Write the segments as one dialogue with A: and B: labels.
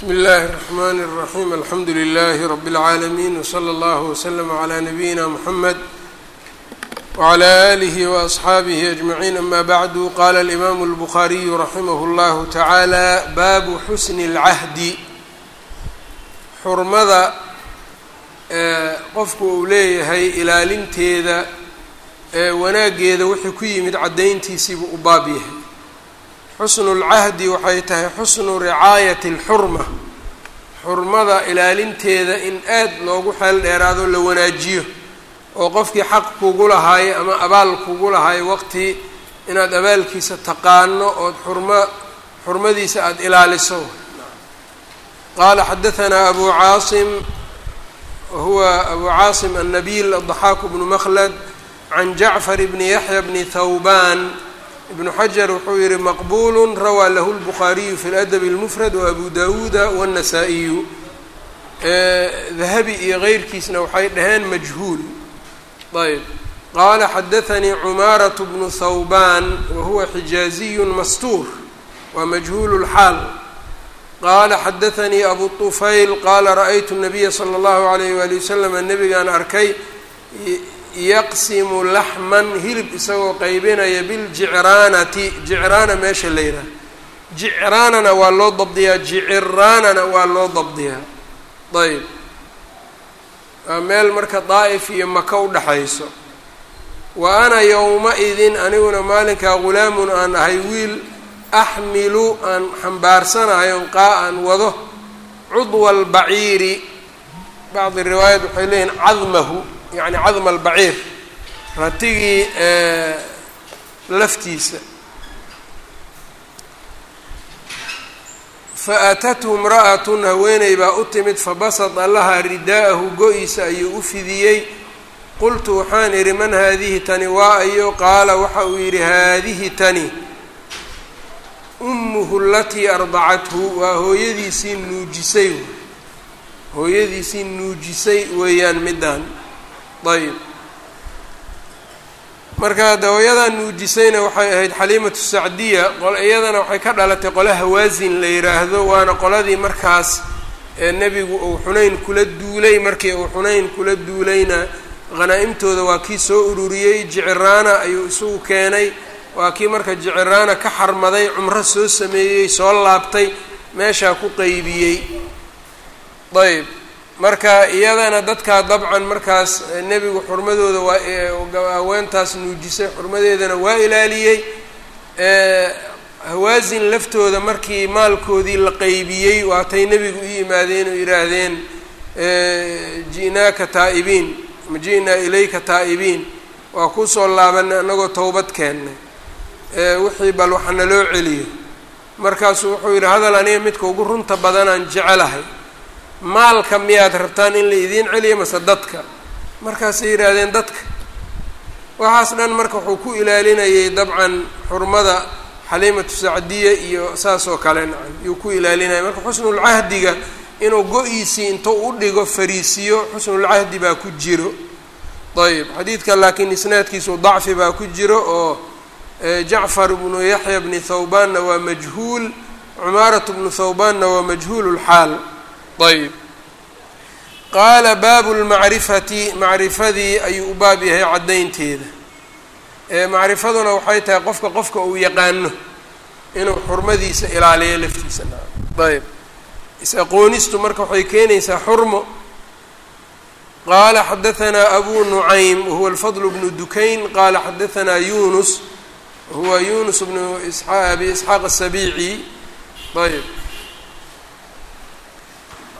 A: bsmi اllahi الرحmn الرaحيم alxamdu لlh رb العaalمين وslى اllه وslm عlى نabيina mحamed وعlى آlih وأصxaabih أجمعين ama bعd qala الإmam الbخariي raximh اllah taعalى babu xusn الcahdi xurmada qofku uu leeyahay ilaalinteeda ee wanaageeda wixii ku yimid caddayntiisiibuu u baab yahay xusnu lcahdi waxay tahay xusnu ricaayati alxurma. Xurmada ilaalinteeda in aad loogu xeel dheeraado la wanaajiyo. Oo qofkii xaq kugu lahaayo ama abaal kugu lahaayo waqti inaad abaalkiisa taqaano ood xurma xurmadiisa aada ilaaliso. Qaala xadahanaa abu caasim wahuwa abu caasim annabiil addaxaaku bnu makhlad can jacfar bni yaxya bni thawban ibnu xajar wuxuu yihi maqbulu rawaa lahu lbukhaariyu fi ladabi اlmufrad waabu dawuuda wاnnasaa-iyu dahabi iyo keyrkiisna waxay dhaheen majhuul ayb qaala xadaanii cumaaraة bnu thawban wahuwa xijaaziyu mastuur waa majhuul اlxaal qaala xadaanii abu طufayl qaala ra'aytu الnabiya slى اllahu عalayh wali waslama nabigaan arkay yaqsimu laxman hilib isagoo qaybinaya biljicraanati jicraana meesha la yidhaha. Jicraanana waa loo dabdiyaa jiciraanana waa loo dabdiyaa. Ayb waa meel marka daa'if iyo maka u dhexayso wa ana yowma-idin aniguna maalinkaa ghulaamun aan ahay wiil axmilu aan xambaarsanahay on qaa aan wado cudwa albaciiri bacdi riwaayat waxay leeyihiin cadmahu yani cadma albaciir ratigii laftiisa. Faatathu imra'atun haweeney baa u timid fabasada lahaa ridaa'ahu go-iisa ayuu u fidiyey. Qultu waxaan idhi man haadihi tani? Waa ayo qaala waxa uu yidhi haadihi tani? Ummuhu alatii ardacathu waa hooyadiisii nuujisay. Hooyadiisii nuujisay weeyaan middan ayb. Marka de hooyadan nuujisayna waxay ahayd xaliimatu sacdiya iyadana waxay ka dhalatay qole hawaasin la yidhaahdo waana qoladii markaas nebigu uu xunayn kula duulay. Markii uu xunayn kula duulayna hanaa-imtooda waa kii soo ururiyey jiciraana ayuu isugu keenay. Waa kii marka jiciraana ka xarmaday cumro soo sameeyey soo laabtay meeshaa ku qeybiyey ayb marka iyadana dadkaa dabcan markaas nebigu xurmadooda waa haweentaas nuujisay xurmadeedana waa ilaaliyey. Hawaasin laftooda markii maalkoodii la qeybiyey waatay nebigu u yimaadeen oo yidhaahdeen ji'naaka taa'ibiin ama ji'naa ilayka taa'ibiin. Waa ku soo laabanay annagoo towbad keennay wixii bal waxa naloo celiyo. Markaasuu wuxuu yidhi hadal aniga midka ugu runta badanaan jecelahay maalka miyaad rabtaan in la idiin celiyo mase dadka? Markaasay yidhaahdeen dadka waxaas dhan marka wuxuu ku ilaalinayay dabcan xurmada xaliimatu sacdiya iyo saas oo kale yuu ku ilaalinayay. Marka xusnulcahdiga inuu go-iisii intuu u dhigo fariisiyo xusnulcahdi baa ku jiro. Ayb xadiidka laakiin isnaadkiisu dacfi baa ku jiro oo jacfar bnu yaxya bni thawbanna waa majhuul cumaaratu bnu thawbanna waa majhuul lxaal ayb qaala baabu lmacrifati macrifadii ayuu u baab yahay caddaynteeda macrifaduna waxay tahay qofka qofka uu yaqaano inuu xurmadiisa ilaaliyo laftiisa ayb is-aqoonistu marka waxay keenaysaa xurmo qaala xadahanaa abu nucaym wahuwa alfadl bnu dukayn qaala xadahanaa yunus wahuwa yunus bnu abi isxaaq asabiici ayb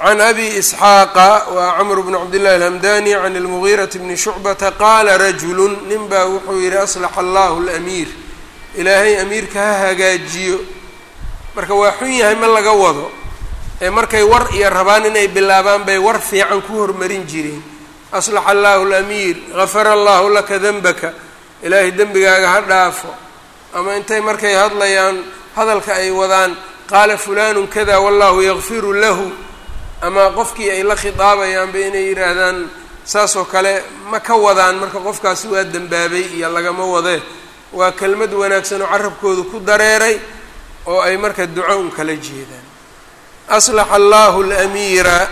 A: can abi isxaaqa waa camr bn cabdillahi alhamdani can اlmugiirati bni shucbata qaala rajulu nin baa wuxuu yihi aslaxa allahu lamiir ilaahay amiirka ha hagaajiyo marka waa xun yahay ma laga wado ee markay war iyo rabaan inay bilaabaan bay war fiican ku hormarin jireen aslaxa allahu lamiir gafara allahu laka denbaka ilaahay dembigaaga ha dhaafo ama intay markay hadlayaan hadalka ay wadaan qaala fulanu kada wallahu yakfiru lahu ama qofkii ay la khitaabayaanba inay yidhaahdaan saas oo kale ma ka wadaan marka qofkaasi waa dembaabay iyo lagama wadee waa kelmad wanaagsan oo carabkooda ku dareeray oo ay marka duco un kala jeedaan. Aslaxa allahu lamiira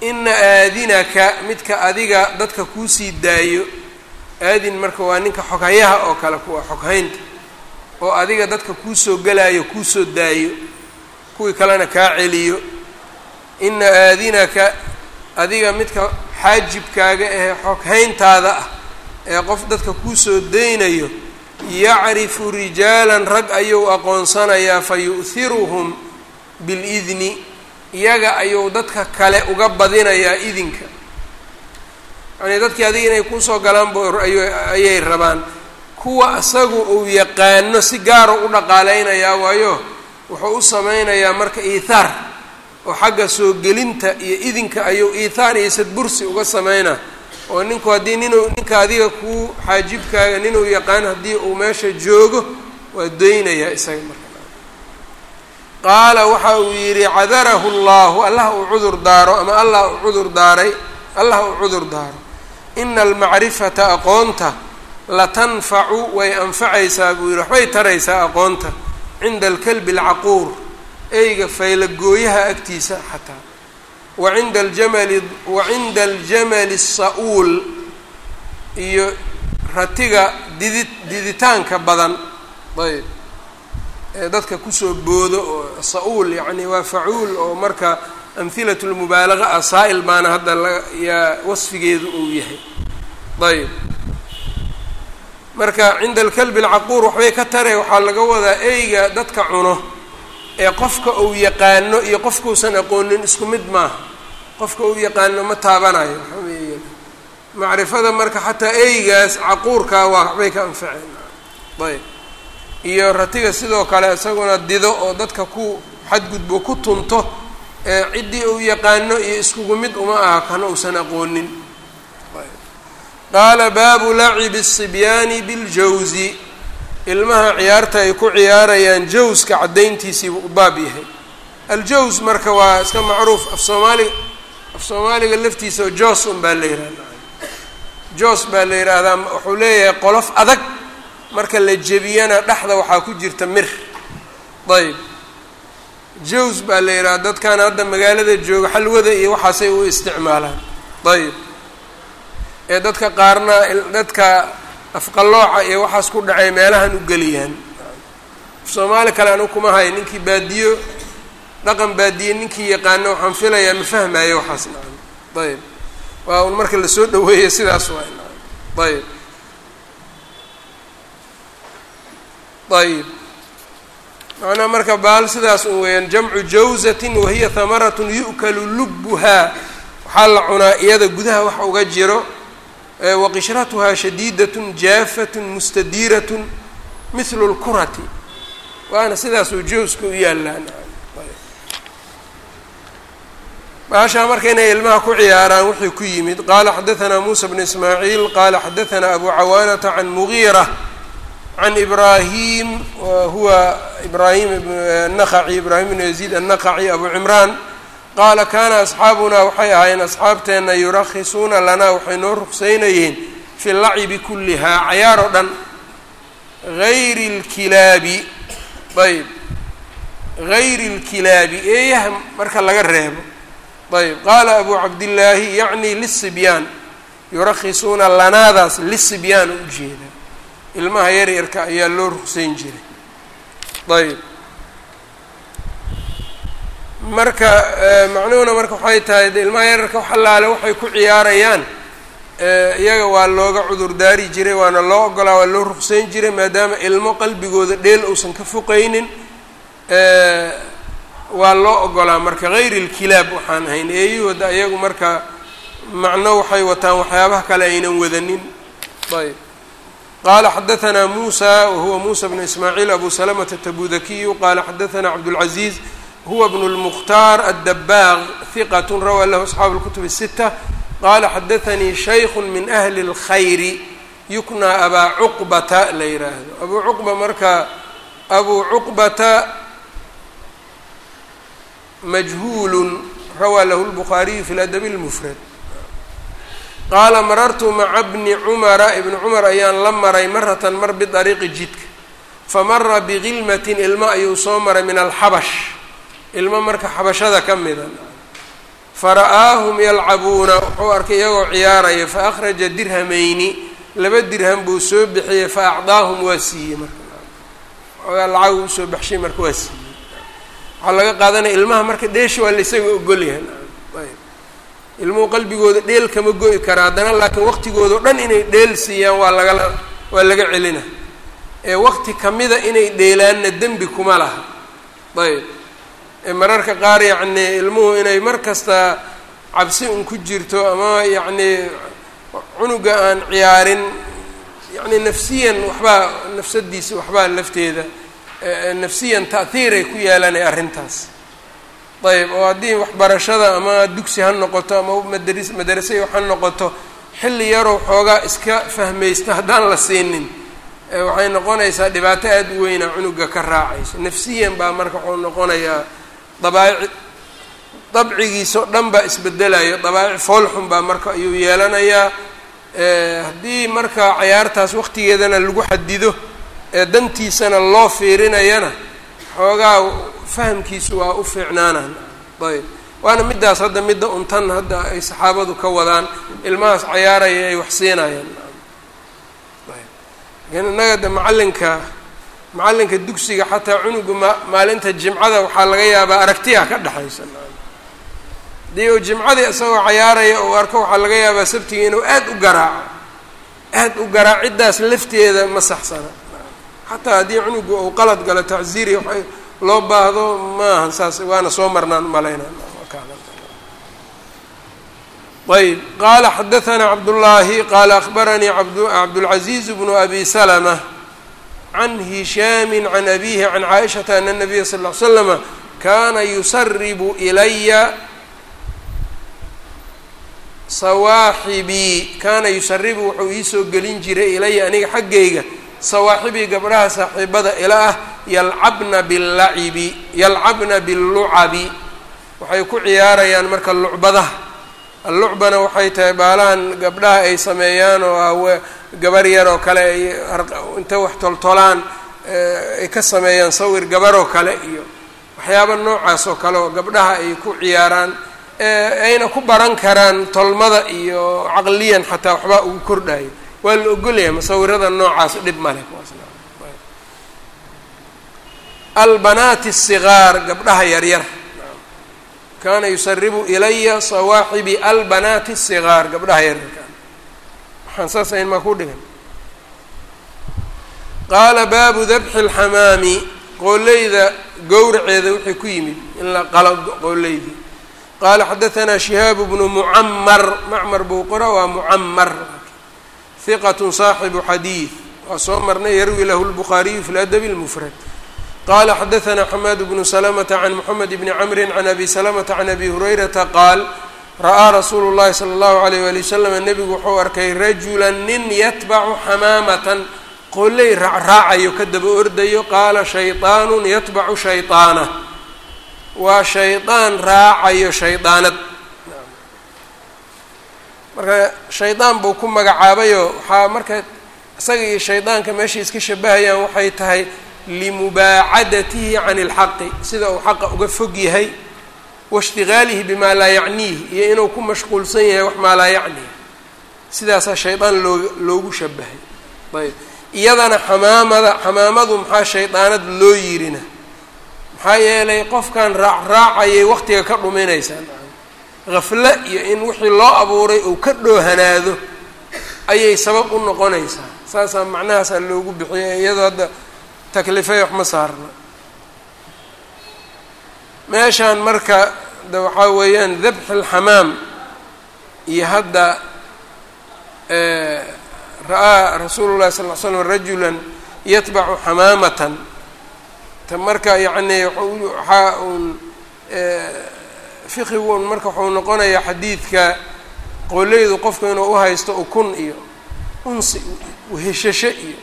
A: ina aadinaka midka adiga dadka kuusii daayo aadin marka waa ninka xoghayaha oo kale kuwa xoghaynta oo adiga dadka kuusoo gelayo kuusoo daayo kuwii kalena kaa celiyo ina aadinaka adiga midka xaajibkaaga ahee xoghayntaada ah ee qof dadka kuusoo daynayo yacrifu rijaalan rag ayuu aqoonsanayaa fa yu'hiruhum bilidni iyaga ayuu dadka kale uga badinayaa idinka. Yacnii dadkii adiga inay kuusoo galaan ayay rabaan. Kuwa isagu uu yaqaano si gaaro u dhaqaaleynayaa waayo wuxuu u sameynayaa marka iithaar oo xagga soo gelinta iyo idinka ayuu iithaar iyo sadbursi uga sameynaa oo ninku haddii ninuu ninka adiga kuu xaajibkaaga ninuu yaqaan haddii uu meesha joogo waa daynayaa isaga marka. Qaala waxa uu yidhi cadarahu llahu allah uu cudur daaro ama allah uu cudur daaray? Allah uu cudur daaro. Ina almacrifata aqoonta latanfacu way anfacaysaa buu yidhi. Waxbay taraysaa aqoonta cinda alkalbi alcaquur eyga faylagooyaha agtiisa xataa. Wa cinda aljamali wa cinda aljamali الsa-uul iyo ratiga didid diditaanka badan ayb ee dadka ku soo boodo oo sa-uul yacni waa facuul oo marka amhilat lmubaalaga ah saa-il baana hadda la yaa wasfigeedu uu yahay ayb. Marka cinda alkalbi alcaquur waxbay ka tare waxaa laga wadaa eyga dadka cuno ee qofka uu yaqaano iyo qofkuusan aqoonin isku mid maaha qofka uu yaqaano ma taabanayo waxaweya macrifada marka xataa eygaas caquurkaa waa waxbay ka anfaceen ayb iyo ratiga sidoo kale isaguna dido oo dadka ku xadgudbo ku tunto ee ciddii uu yaqaano iyo iskugu mid uma aha kana uusan aqoonin qaala baabu lacibi الsibyaani biاljawsi ilmaha ciyaarta ay ku ciyaarayaan jawska caddayntiisiibu u baab yahay. Aljaws marka waa iska macruuf af soomaaliga af soomaaliga laftiisa oo jos un baa la yihahda jos baa la yidhaahdaa wuxuu leeyahay qolof adag. Marka la jebiyana dhexda waxaa ku jirta mir. Ayb jaws baa la yidhaha dadkan hadda magaalada jooga xalwada iyo waxaasay u isticmaalaan. Ayb ee dadka qaarna dadka afqallooca iyo waxaas ku dhacay meelahan u geliyaan soomaali kale anu kuma hay ninkii baadiyo dhaqan baadiye ninkii yaqaano waxaan filayaa ma fahmaayo waxaas. Nacam ayb. Waa un marka la soo dhaweeya sidaas waay nacam ayb. Ayb. Macnaha marka baal sidaas un weeyaan jamcu jawzatin wahiya hamaratun yu'kalu lubbuhaa. Waxaa la cunaa iyada gudaha wax uga jiro waqishratuhaa shadiidatun jaafatun mustadiiratun mithlu lkurati waana sidaasuu jawska u yaallaan. Baashaa marka inay ilmaha ku ciyaaraan wuxuu ku yimid qaala xadaanaa muusa bnu ismaaciil qaala xadaanaa abu cawaanata can mugiira can ibraahim huwa ibraahim naqaci ibraahim bnu yaziid annaqaci abu cimraan qaala kaana asxaabunaa waxay ahaayeen asxaabteenna yurakhisuuna lanaa waxay noo ruqsaynayeen fi lacibi kullihaa cayaar oo dhan gayri اlkilaabi ayb gayri اlkilaabi eeyaha marka laga reebo. Ayb qaala abu cabdillaahi yacni lisibyaan yurakhisuuna lanaadaas lisibyaan u jeeda. Ilmaha yaryarka ayaa loo ruqsayn jiray. Ayb marka macnuhuna marka waxay tahay de ilmaha yararka wax allaale waxay ku ciyaarayaan. Iyaga waa looga cudur daari jiray waana loo ogolaa waa loo ruqsayn jiray maadaama ilmo qalbigooda dheel uusan ka foqaynin waa loo ogolaa marka gayri lkilaab waxaan ahayn. Eeyahooda iyagu marka macno waxay wataan waxyaabaha kale aynan wadanin. Ayb. Qala xadaanaa muusa wahuwa muusa bnu ismaaciil abu salamata tabudakiyu qala xadaanaa cabdاlcaziiz huwa bn اlmukhtaar addabaaq hiqat rawaa lahu asxaabu اlkutub الsita qala xadaanii shayku min ahli اlkhayri yuknaa abaa cuqbata la yihaahdo abuu cuqba marka abuu cuqbata majhuul rawaa lahu lbukhaariyu fi ladabi اlmufrad qaala marartu maca bni cumara ibni cumar ayaan la maray maratan mar bidariiqi jidka famara bigilmatin ilmo ayuu soo maray min alxabash ilmo marka xabashada ka mida fara'aahum yalcabuuna wuxuu arkay iyagoo ciyaaraya fa akhraja dirhamayni laba dirham buu soo bixiyey fa acdaahum waa siiyey marka. Lacag u soo baxshay marka waa siiyey. Waxaa laga qaadanaya ilmaha marka dheesha waa la isaga ogolyahay ilmuhu qalbigooda dheel kama go-i kara haddana laakiin waqtigooda o dhan inay dheel siiyaan waa lagala waa laga celina. Ee waqti kamida inay dheelaanna dembi kuma laha. Ayb mararka qaar yacni ilmuhu inay mar kasta cabsi un ku jirto ama yacni cunuga aan ciyaarin yacni nafsiyan waxbaa nafsadiisa waxbaa lafteeda nafsiyan ta'hiiray ku yeelanay arrintaas. Ayb oo haddii waxbarashada ama dugsi ha noqoto ama madars madarasay ha noqoto xilli yaroo xoogaa iska fahmaysta haddaan la siinin. Waxay noqonaysaa dhibaato aada u weyna cunuga ka raacayso. Nafsiyan baa marka wuxuu noqonayaa dabaa'ic dabcigiisa o dhan baa isbedelayo dabaa'ic foolxun baa marka ayuu yeelanayaa haddii marka cayaartaas waqtigeedana lagu xadido ee dantiisana loo fiirinayana xoogaa fahamkiisu waa u fiicnaanaan ayb. Waana middaas hadda midda untan hadda ay saxaabadu ka wadaan ilmahaas cayaaraya ay wax siinayaan. Lakiin innaga de macallinka macalinka dugsiga xataa cunuga ma maalinta jimcada waxaa laga yaabaa aragtiyaa ka dhexaysa dii uu jimcadii isagoo cayaaraya ou arko waxaa laga yaabaa sabtiga inuu aada u garaaco. Aada u garaaciddaas lafteeda ma saxsana. Xataa haddii cunugu uu qalad galo tacziiri waay loo baahdo maaha saas waana soo marnaan malaynaayb qaala xadaanaa cabdullaahi qaala akhbaranii abdulcaziiz bnu abi salama can hishaami can abihi can caaishata ana nabiya sal ll l slama kana yusaribu ilaya sawaaxibii kaana yusaribu wuxuu iisoo gelin jiray ilaya aniga xaggayga sawaaxibii gabdhaha saaxiibada ila ah yalcabna bilacibi yalcabna billucabi waxay ku ciyaarayaan marka lucbadaha allucbana waxay tahay baalahan gabdhaha ay sameeyaan oo ah gabar yar oo kale ay inta wax toltolaan ay ka sameeyaan sawir gabaroo kale iyo waxyaaba noocaas oo kale oo gabdhaha ay ku ciyaaraan ayna ku baran karaan tolmada iyo caqliyan xataa waxbaa ugu kordhayo waa la ogolyahay masawirada noocaas dhib male albanaati الsigaar gabdhaha yaryar kaana yusaribu ilaya sawaaxibi albanaati asigaar gabdhaha yaryarkaan waxaan saas ahayn maa ku dhigan qaala baabu dabxi alxamaami qoolleyda gowraceeda wixii ku yimid in la qalo qoolleydii qaala xadahanaa shihaabu bnu mucamar macmar buu qora waa mucamar hiqatun saaxibu xadiid waa soo marnay yarwi lahu lbukhaariyu fi ladabi lmufrad qala xadaثna xamaad bnu slmta can mxamed bni cmri can abi slmta can abi hurayrata qaal ra'aa rasuulu اllahi salى اllahu عalيyh wali waslm nebigu wuxuu arkay rajula nin yatbacu xamaamatan qoley raacraacayo ka daba ordayo qaala shayطaanu yatbacu shayطaana waa shaydaan raacayo shaydaanad marka shaydaan buu ku magacaabayo waxaa marka isaga iyo shaydaanka meeshay iska shabahayaan waxay tahay limubaacadatihi can اlxaqi sida uu xaqa uga fog yahay waishtigaalihi bima laa yacniih iyo inuu ku mashquulsan yahay wax maa laa yacniih sidaasaa shaydaan loo loogu shabahay ayb iyadana xamaamada xamaamadu maxaa shaydaanad loo yirina maxaa yeelay qofkan raacraacayay waqtiga ka dhuminaysaa hafle iyo in wixii loo abuuray uu ka dhoohanaado ayay sabab u noqonaysaa saasaa macnahaasaa loogu bixiyay iyadoo hadda taklifay wax ma saarna meeshaan marka de waxaa weeyaan dabxi alxamaam iyo hadda ra'aa rasuulu llahi sal ll slam rajulan yatbacu xamaamatan. Ta marka yacni waxaa uun fiqigu un marka waxuu noqonayaa xadiidka qoleydu qofku inuu uhaysto ukun iyo unsi heshasho iyo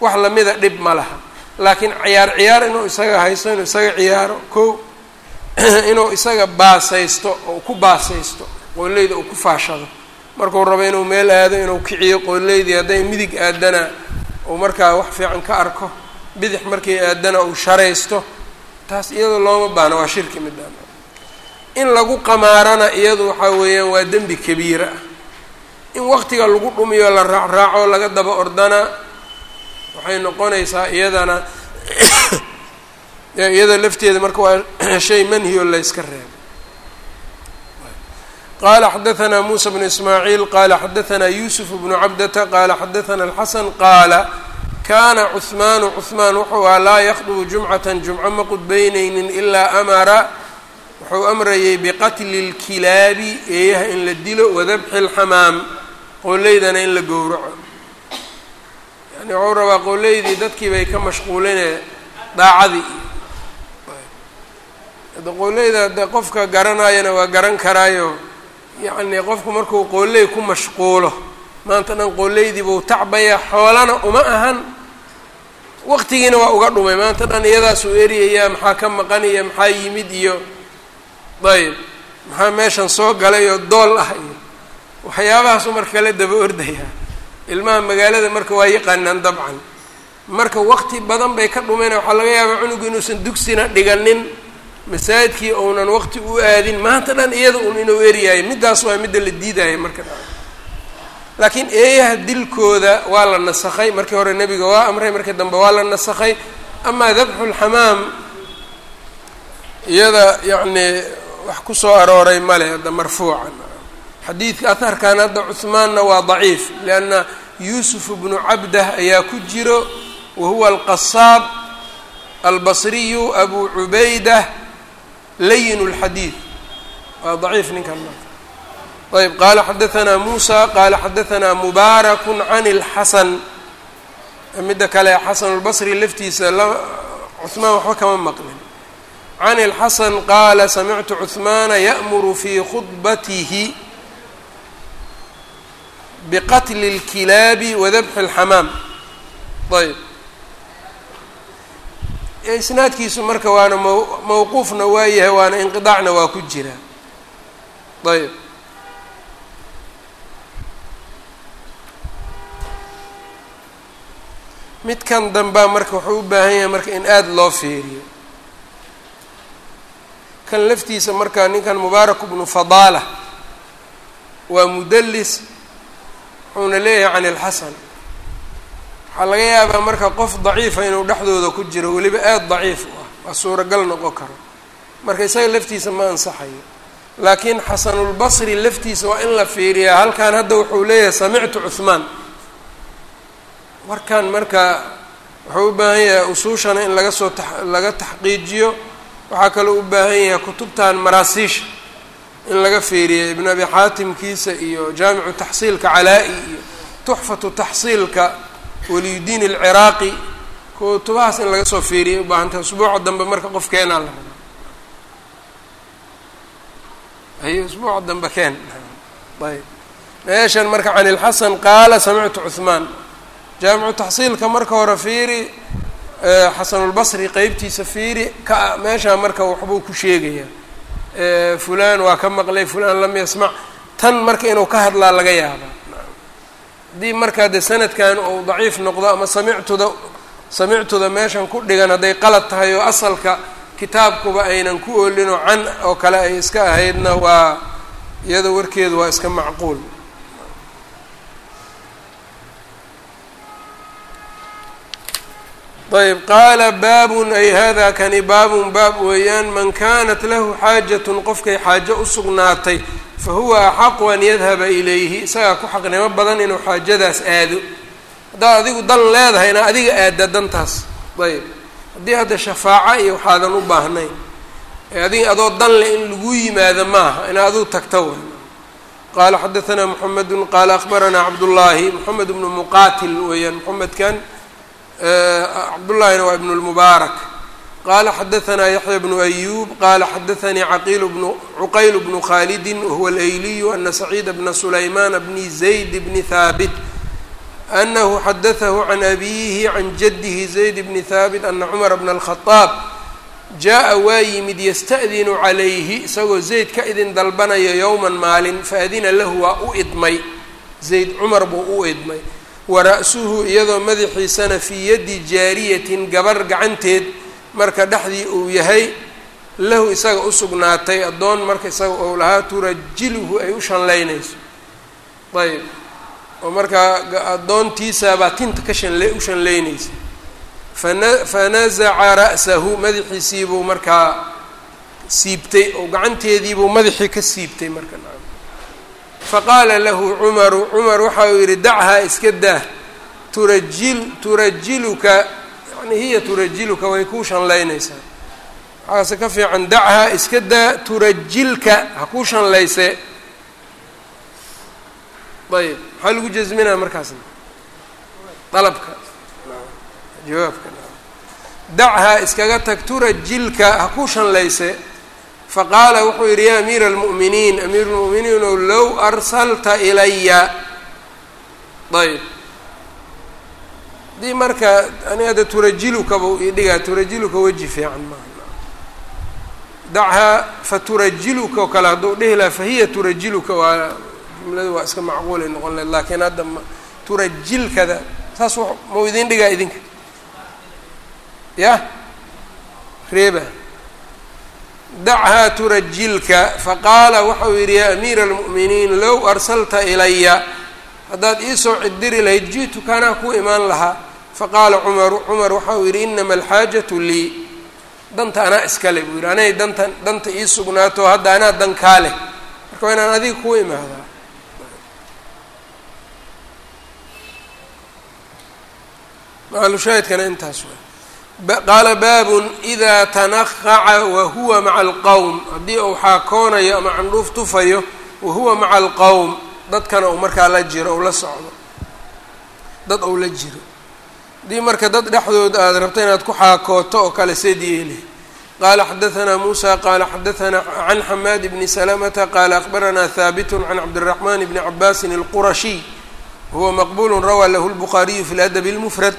A: wax lamida dhib ma laha laakiin ciyaar ciyaar inuu isaga haysto inuu isaga ciyaaro ko inuu isaga baasaysto oo ku baasaysto qooleyda uu ku faashado. Markuu rabo inuu meel aado inuu kiciyo qooleydii hadday midig aadana uu markaa wax fiican ka arko bidix markay aadana uu sharaysto taas iyado looma baana waa shirki midaan in lagu qamaarana iyadu waxaa weeyaan waa dembi kabiira ah in waqtiga lagu dhumiyo la raacraaco laga daba ordana waxay noqonaysaa iyadana iyada lafteeda marka waa shay manhi oo layska reebo qala xadaثna muسى بن ismاعيil qala xadaثna yusuf بن cabdة qala xadaثna الxasn qaala kana cثman cثmaan wuxuu ahaa laa yakdbu jumcaة jumco ma qudbeyneynin ilaa amara wuxuu amrayay biqatli اlkilaabi eeyaha in la dilo wadabxi اlxamaam qooleydana in la gowraco yani wuxuu rabaa qooleydii dadkii bay ka mashquulinee daacadii. Iyo qoolleyda de qofka garanayana waa garan karaayo. Yacni qofku markuu qooley ku mashquulo maanta dhan qooleydiibuu tacbaya xoolana uma ahan. Waqtigiina waa uga dhumay maanta dhan iyadaasuu eryayaa maxaa ka maqanaya maxaa yimid iyo ayb maxaa meeshan soo galay oo dool ah iyo. Waxyaabahaasuu marka kala daba ordayaa ilmaha magaalada marka waa yaqaanaan dabcan. Marka waqti badan bay ka dhumeen waxaa laga yaabaa cunugu inuusan dugsina dhiganin masaajidkii uunan waqti u aadin maanta dhan iyada un inuu eryahay middaas waa midda la diidaya marka. Dhan laakiin eeyaha dilkooda waa la nasakhay markii hore nebiga waa amray markii dambe waa la nasakhay. Amaa dabxu lxamaam iyada yacni wax ku soo arooray male hadda marfuucan xadiidka aharkan hadda cuhmaanna waa daciif lianna yuusuf bnu cabdah ayaa ku jiro wa huwa alqasaab albasriyu abu cubaydah layin اlxadiid waa daciif ninkan marka ayb qaala xadaثna musa qaala xadaثna mubaarak can اlxasan midda kale xasan اlbasri laftiisa cuثmaan waxba kama maqlin can اlxasan qaala samictu cuثmaana ya'muru fii khudbatihi biqatli اlkilaabi wadabxi اlxamaam ayb isnaadkiisu marka waana m mawquufna waa yahay waana inqidaacna waa ku jira ayb midkan dambaa marka wuxuu u baahan yahay marka in aada loo fiiriyo kan laftiisa marka ninkan mubaarak bnu fadaala waa mudallis wuxuuna leeyahay can ilxasan. Waxaa laga yaabaa marka qof daciifa inuu dhexdooda ku jiro weliba aada daciif u ah waa suuragal noqon karo. Marka isaga laftiisa ma ansaxayo. Laakiin xasanulbasri laftiisa waa in la fiiriyaa halkan hadda wuxuu leeyahay samictu cuhmaan warkan marka wuxuu u baahan yahay usuushana in laga soo ta laga taxqiijiyo. Waxaa kaloo u baahan yahay kutubtan maraasiisha in laga fiiriya ibn abi xaatimkiisa iyo jaamicu taxsiilka calaa-i iyo tuxfatu taxsiilka waliyudiin alciraaqi. Kutubahaas in laga soo fiiriyay ubaahantahay usbuuca dambe marka qof keenaa la ayo usbuuca dambe keen. Ayb. Meeshan marka can ilxasan qaala samictu cuhmaan jaamicu taxsiilka marka hore fiiri xasanulbasri qeybtiisa fiiri ka meeshaa marka waxbuu ku sheegayaa fulaan waa ka maqlay fulaan lam yasmac. Tan marka inuu ka hadlaa laga yaabaa haddii markaa dee sanadkan uu daciif noqdo ama samictuda samictuda meeshan ku dhigan hadday qalad tahay oo asalka kitaabkuba aynan ku oolinoo can oo kale ay iska ahaydna waa iyada warkeedu waa iska macquul ayb qaala baabun ay hada kani baabun baab weeyaan man kanat lahu xaajatun qofkay xaajo u sugnaatay fa huwa axaqu an yadhaba ilayhi isagaa ku xaqnimo badan inuu xaajadaas aado haddaad adigu dan leedahay inaa adiga aada dantaas ayb haddii hadda shafaaco iyo waxaadan u baahnayn adiga adoo dan leh in lagu yimaado maaha inaa aduu tagta way qaala xadaثna mxamedu qaala akbaranaa cabdullaahi moxamed bnu muqaatil weeyaan moxamedkan cabdullahina waa ibn lmubaarak qala xadaanaa yaxya bnu ayub qala xadaanii cuqayl bnu khalidi wahuwa alayliyu ana saciida bna sulaymaana bni zayd bni haabit anahu xadaahu can abiyihi can jadihi zayd bni haabit ana cumara bna alkhadaab jaa-a waa yimid yasta'dinu calayhi isagoo zayd ka idin dalbanaya yowman maalin faadina lahu waa u idmay. Zayd cumar buu u idmay wa ra-suhu iyadoo madaxiisana fii yaddi jaariyatin gabar gacanteed marka dhexdii uu yahay lahu isaga usugnaatay addoon marka isaga ou lahaa turajiluhu ay u shanlaynayso. Ayb oo markaa addoontiisabaa tinta ka shanle u shanlaynaysa. Fana fanazaca ra'sahu madaxiisiibuu markaa siibtay oo gacanteediibuu madaxii ka siibtay marka faqaala lahu cumaru cumar waxa uu yidhi dachaa iska daah turajil turajiluka yani hiya turajiluka way kuu shanlaynaysaa. Waxaase ka fiican dachaa iska daa turajilka ha kuu shanlayse. Ayb maxaa lagu jasminaa markaasna. Dalabka. Jawaabka. Dachaa iskaga tag turajilka ha kuu shanlayse faqaala wuxuu yidhi ya amiira almu'miniin amiiru lmu'miniin ow low arsalta ilaya ayb haddii marka ani hadda turajiluka buu ii dhigaa turajiluka weji fiican maaha dachaa faturajiluka oo kale hadduu dhihi laha fahiya turajiluka waa jumladu waa iska macquulay noqon lahed laakiin hadda ma turajilkada saas mau idin dhigaa idinka. Yah? Reeba dachaa turajilka faqaala waxau yidhi yaa amiira almu'miniin low arsalta ilaya haddaad iisoo ciddiri lahayd ji'tuka anaa ku imaan lahaa faqaala cumaru cumar waxau yidhi inama alxaajatu lii danta anaa iskale buu yidhi anay danta danta ii sugnaato hadda anaa dankaa leh marka waa inaan adiga kuu imaadaa maalushaahidkana intaas wa qaala baabun idaa tanaqaca wahuwa maca alqowm haddii uu xaakoonayo ama candhuuf tufayo wahuwa maca alqowm dadkana uu markaa la jiro ou la socdo. Dad ou la jiro. Haddii marka dad dhexdood aad rabto inaad ku xaakooto oo kale seed yeeli qaala xadaanaa muusa qaala xadaanaa can xamaad bni salamata qaala akbaranaa haabitun can cabdiraxman bni cabaasin alqurashiy wahuwa maqbulu rawaa lahu lbukhaariyu fi ladabi اlmufrad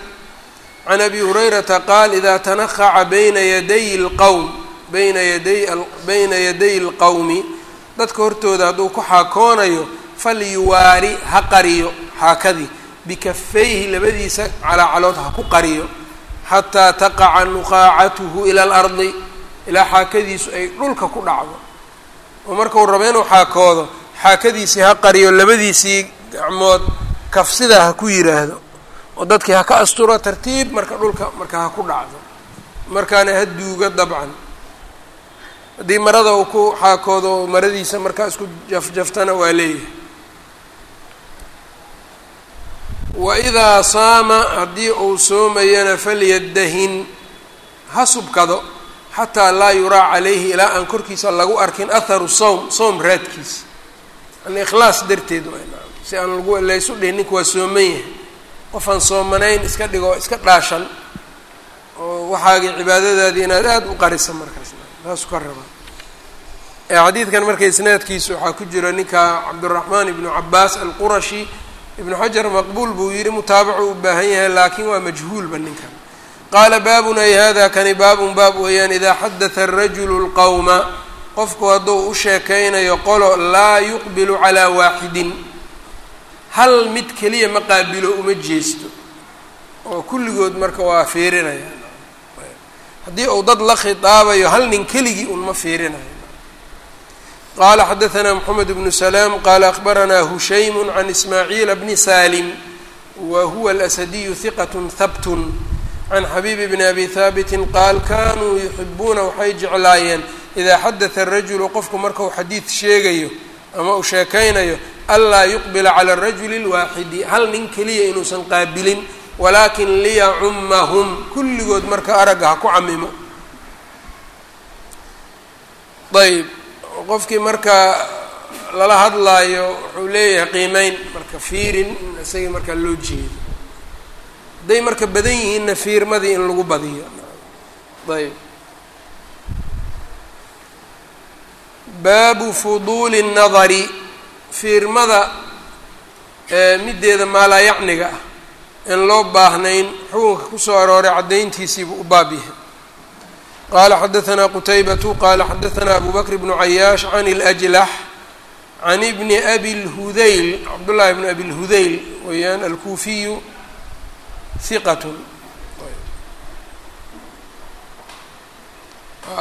A: can abi hurayrata qaal ida tanaqaca bayna yaday lqowm bayna yaday bayna yaday اlqowmi dadka hortooda hadduu ku xaakoonayo falyuwaari ha qariyo xaakadii bikafayhi labadiisa calaacalood ha ku qariyo xataa taqaca nuqaacatuhu ila alardi ilaa xaakadiisu ay dhulka ku dhacdo. oo markau rabo inuu xaakoodo xaakadiisii ha qariyo labadiisii gacmood kafsidaa ha ku yiraahdo oo dadkii ha ka asturo tartiib marka dhulka marka ha ku dhacdo. Markaana ha duuga dabcan. Haddii marada uu ku xaakoodo maradiisa markaa isku jafjaftana waa leeyahay. Waidaa saama haddii uu soomayana falyadahin ha subkado xataa laa yuraa calayhi ilaa aan korkiisa lagu arkin atharu sowm soom raadkiisa yani ikhlaas darteed si aan lagu laysu dhihin ninka waa sooman yahay qofaan soomanayn iska dhigo iska dhaashan oo waxaagii cibaadadaadii inaad aada u qarisa markaas. Taasu ka rabaa xadiidkan marka isnaadkiisa waxaa ku jira ninka cabdiraxmaan ibnu cabaas alqurashi ibnu xajar maqbuul buu yidhi mutaabacu u baahan yahay laakiin waa majhuulba ninkan qaala baabun ay hada kani baabun baab weeyaan idaa xadatha arajulu lqowma qofku hadduu u sheekaynayo qolo laa yuqbilu calaa waaxidin hal mid keliya ma qaabilo uma jeesto oo kulligood marka waa fiirinaya haddii uu dad la khitaabayo hal nin keligii un ma fiirinayo qala xadaثna mxamed bnu slaam qala akbaranaa hushaymu can ismaaciila bni salim wa huwa alasadiyu hiqat habtun can xabiibi bni abi haabiti qaal kanuu yuxibuuna waxay jeclaayeen idaa xadaثa الrajulu qofku markau xadiid sheegayo ama uu sheekaynayo anlaa yuqbila cala rajuli waaxidi hal nin keliya inuusan qaabilin walaakin liyacummahum kulligood marka aragga ha ku camimo ayb qofkii marka lala hadlaayo wuxuu leeyahay qiimeyn marka fiirin isagii markaa loo jeedo hadday marka badan yihiinna fiirmadii in lagu badiyo ayb baabu fuduuli الnadari fiirmada middeeda maalaayacniga ah in loo baahnayn xukunka kusoo arooray caddayntiisiibuu u baab yahay qala xadaثna qtaybatu qala xadaثna abu bakr bnu cayaash can اlأjlax can bni abi اlhudayl cabdullahi bni abi اlhudayl weeyaan alkuufiyu hiqat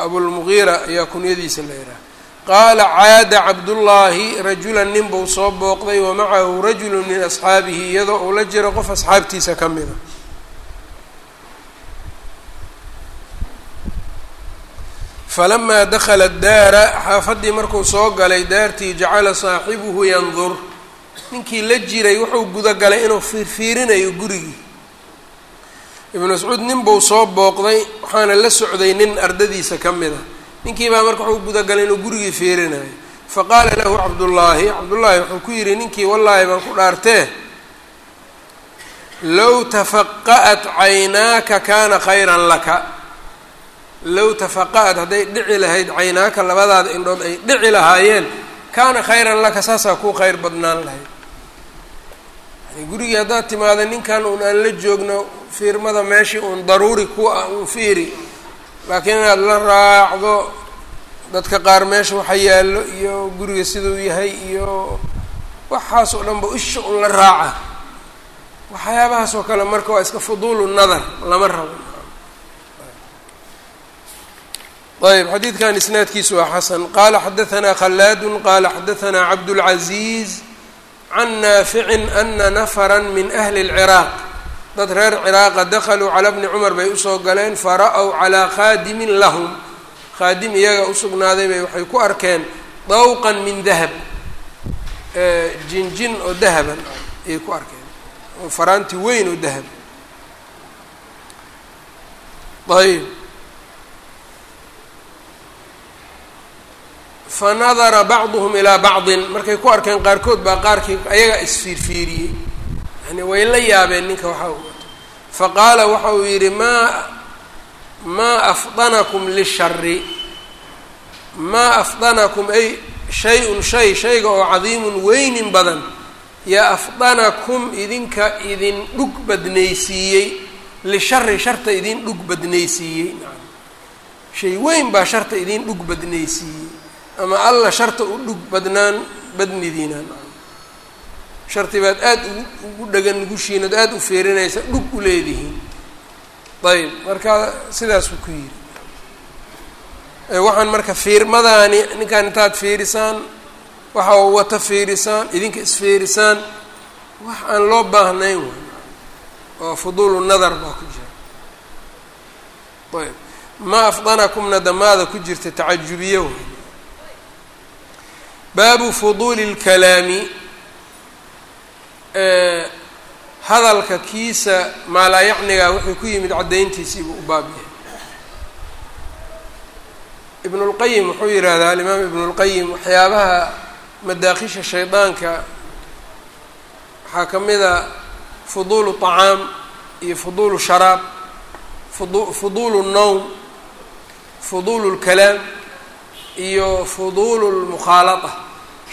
A: abulmugiira ayaa kunyadiisa la yidhaha qaala caada cabdullaahi rajulan nin buu soo booqday wa macahu rajulu min asxaabihi iyadoo uu la jiro qof asxaabtiisa ka mida. Falamaa dakala daara xaafaddii markuu soo galay daartii jacala saaxibuhu yandur. Ninkii la jiray wuxuu gudagalay inuu fiirfiirinayo gurigii. Ibnu mascuud nin buu soo booqday waxaana la socday nin ardadiisa ka mid a ninkii baa marka wuxuu gudagalay inuu gurigii fiirinayo faqaala lahu cabdullaahi cabdullaahi wuxuu ku yidhi ninkii wallaahi baan ku dhaartee low tafaqa'at caynaaka kaana khayran laka. Low tafaqa'at hadday dhici lahayd caynaaka labadaada indhood ay dhici lahaayeen kaana khayran laka saasaa kuu khayr badnaan lahayd. Yani gurigii haddaad timaada ninkan uun aan la joogno fiirmada meeshii uun daruuri ku uun fiiri laakiin inaad la raacdo dadka qaar meesha waxa yaallo iyo guriga siduu yahay iyo waxaas oo dhan ba isha un la raaca waxyaabahaas oo kale marka waa iska fuduulu nadar lama rabo ayb xadiidkan isnaadkiisu waa xasan qala xadaثna khalaadu qala xadaثna cabdالcaزiiz can naaficin ana nafra min ahli اlciraaq dad reer ciraaqa dakaluu calى bni cumar bay u soo galeen fara-w calىa khaadimin lahm khaadim iyaga usugnaaday bay waxay ku arkeen dawqa min dahab jinjin oo dahaban ayay ku arkeen oo faraanti weyn oo dahab. Ayb fanadara bacduhum ilaa bacdin. Markay ku arkeen qaarkood baa qaarkii ayagaa isfiirfiiriyey. Yani way la yaabeen ninka waxa faqaala waxa uu yidhi maa maa afdanakum lishari maa afdanakum ay shay-un shay shayga oo cadiimun weynin badan. Yaa afdanakum idinka idin dhug badnaysiiyey. Lishari sharta idin dhug badnaysiiyey. Shay weyn baa sharta idin dhug badnaysiiyey. Ama alla sharta u dhug badnaan badnidiinaan sharti baad aada ugu dhagan nugushiin ood aada u feerinaysa dhug u leedihiin. Ayb marka sidaasuu ku yidhi waxaan marka fiirmadaani ninkaan intaad fiirisaan waxa wata fiirisaan idinka isfiirisaan wax aan loo baahnayn way. Oo fuduulu nadar baa ku jira. Ayb ma afdanakumna damaada ku jirta tacajubiye way. Baabu fuduuli اlkalaami hadalka kiisa maalaayacniga wuxuu ku yimid caddayntiisiibuu u baab yahay ibn اlqayim wuxuu yidhaahdaa alimaam ibn اlqayim waxyaabaha madaakisha shaydaanka waxaa ka mida fuduulu طacaam iyo fuduulu sharaab fuduulu الnowm fuduulu اlkalaam iyo fuduulu lmukhaalaqa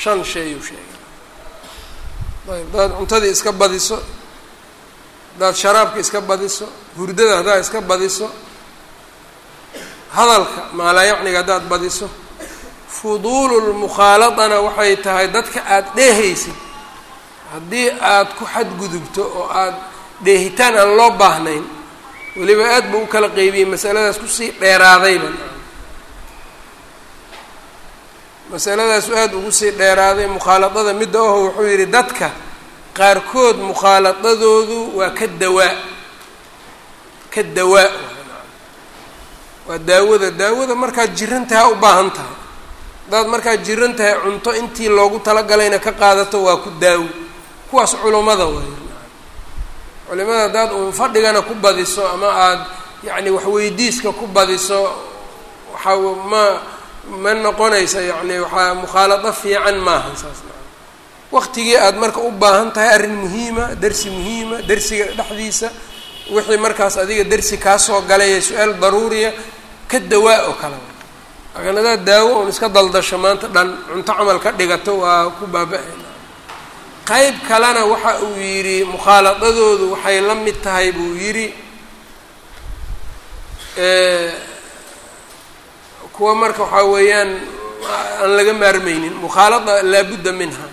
A: shan shay uu sheegay haddaad cuntadii iska badiso haddaad sharaabka iska badiso hurdada haddaad iska badiso hadalka maalaayacniga haddaad badiso fuduulu lmukhaaladana waxay tahay dadka aada dheehaysid. Haddii aad ku xadgudubto oo aada dheehitaan aan loo baahnayn weliba aad buu u kala qeybiyey masaladaas ku sii dheeraadayba masaladaasu aada ugu sii dheeraaday mukhaaladada midda aho wuxuu yidhi dadka qaarkood mukhaaladadoodu waa ka dawaa ka dawaa. Waa daawada daawada markaad jiran tahay u baahan tahay. Haddaad markaad jiran tahay cunto intii loogu talagalayna ka qaadato waa ku daawo kuwaas culummada waay culimada haddaad uun fadhigana ku badiso ama aada yacni waxweydiiska ku badiso waxaa ma ma noqonaysa yacni waxaa mukhaalado fiican maaha saas waqtigii aada marka u baahan tahay arrin muhiima dersi muhiima dersiga dhexdiisa wixii markaas adiga dersi kaa soo galaya su'aal daruuriya ka dawaa oo kale. Laakiin hadaad daawo un iska daldasho maanta dhan cunto camal ka dhigato waa ku baaba-ayna qeyb kalena waxa uu yidhi mukhaaladadoodu waxay la mid tahay buu yidhi kuwa marka waxaa weeyaan aan laga maarmaynin mukhaalada laabudda minha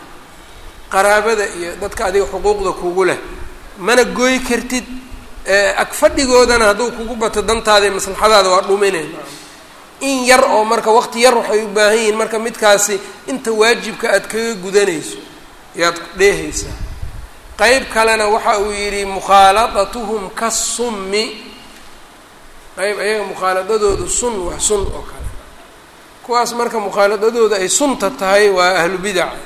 A: qaraabada iyo dadka adiga xuquuqda kugu leh mana gooy kartid ag fadhigoodana hadduu kugu bato dantaada iyo maslaxadaada waa dhumineen in yar oo marka waqti yar waxay u baahan yihiin marka midkaasi inta waajibka aad kaga gudanayso yaad dheehaysaa qeyb kalena waxa uu yidhi mukhaaladatuhum ka summi. Qeyb ayaga mukhaaladadoodu sun waa sun oo kale kuwaas marka mukhaaladadooda ay sunta tahay waa ahlu bidaca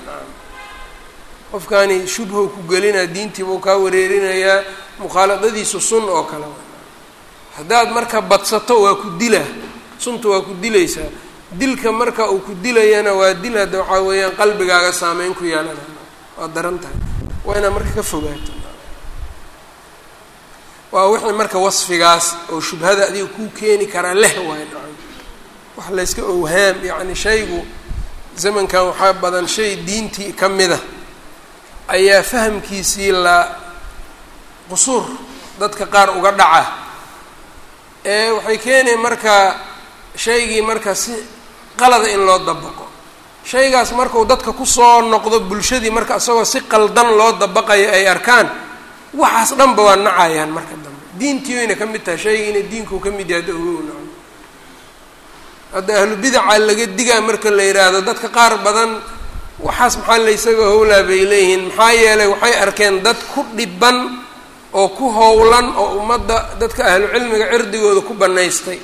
A: qofkani shubhow ku gelinaa diintiibuu kaa wareerinayaa mukhaaladadiisu sun oo kale haddaad marka badsato waa ku dilaa sunta waa ku dilaysaa dilka marka uu ku dilayana waa dil hadda waxaa weeyaan qalbigaaga saameyn ku yeelana waa daran tahay. Waa inaa marka ka fogaato. Waa wixii marka wasfigaas oo shubhada adiga kuu keeni karaa leh waay wax layska owhaam yacni shaygu zamankan waxaa badan shay diintii ka mida ayaa fahamkiisii la qusuur dadka qaar uga dhaca. Ee waxay keenayn marka shaygii marka si qalada in loo dabaqo. Shaygaas markuu dadka ku soo noqdo bulshadii marka isagoo si qaldan loo dabaqayo ay arkaan waxaas dhanba waa nacayaan marka dambe. Diintii wayna ka mid tahay shaygiina diinkuu ka mid yahay hadda ogow hadda ahlu bidaca laga digaa marka la yidhaahdo dadka qaar badan waxaas maxaa laysaga howlaa bay leeyihiin. Maxaa yeelay waxay arkeen dad ku dhiban oo ku howlan oo ummadda dadka ahlu cilmiga cirdigooda ku banaystay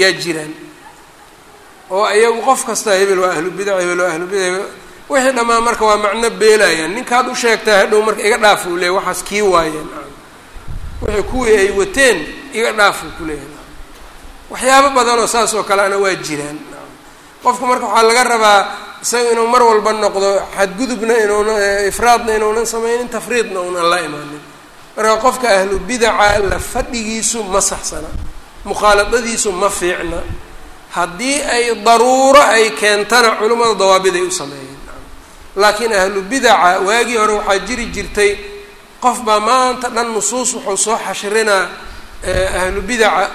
A: yaa jiraan. Oo iyagu qof kasta hebel waa ahlu bidac hebel waa ahlu bidac hebel wixii dhammaan marka waa macno beelayaan ninkaad u sheegtaa hadhow marka iga dhaaf uu waxaas kii waayeen. Wixii kuwii ay wateen iga dhaaf uu ku leeyahay waxyaabo badanoo saas oo kale ana waa jiraan. Qofku marka waxaa laga rabaa isaga inuu mar walba noqdo xadgudubna inuuna ifraadna inuunan sameynin tafriidna uunan la imaanin. Marka qofka ahlu bidaca la fadhigiisu ma saxsana mukhaaladadiisu ma fiicna. Haddii ay daruuro ay keentana culimmada dawaabid ay u sameeyeen. Laakiin ahlu bidaca waagii hore waxaa jiri jirtay qof baa maanta dhan nusuus wuxuu soo xashrinaa ahlu bidaca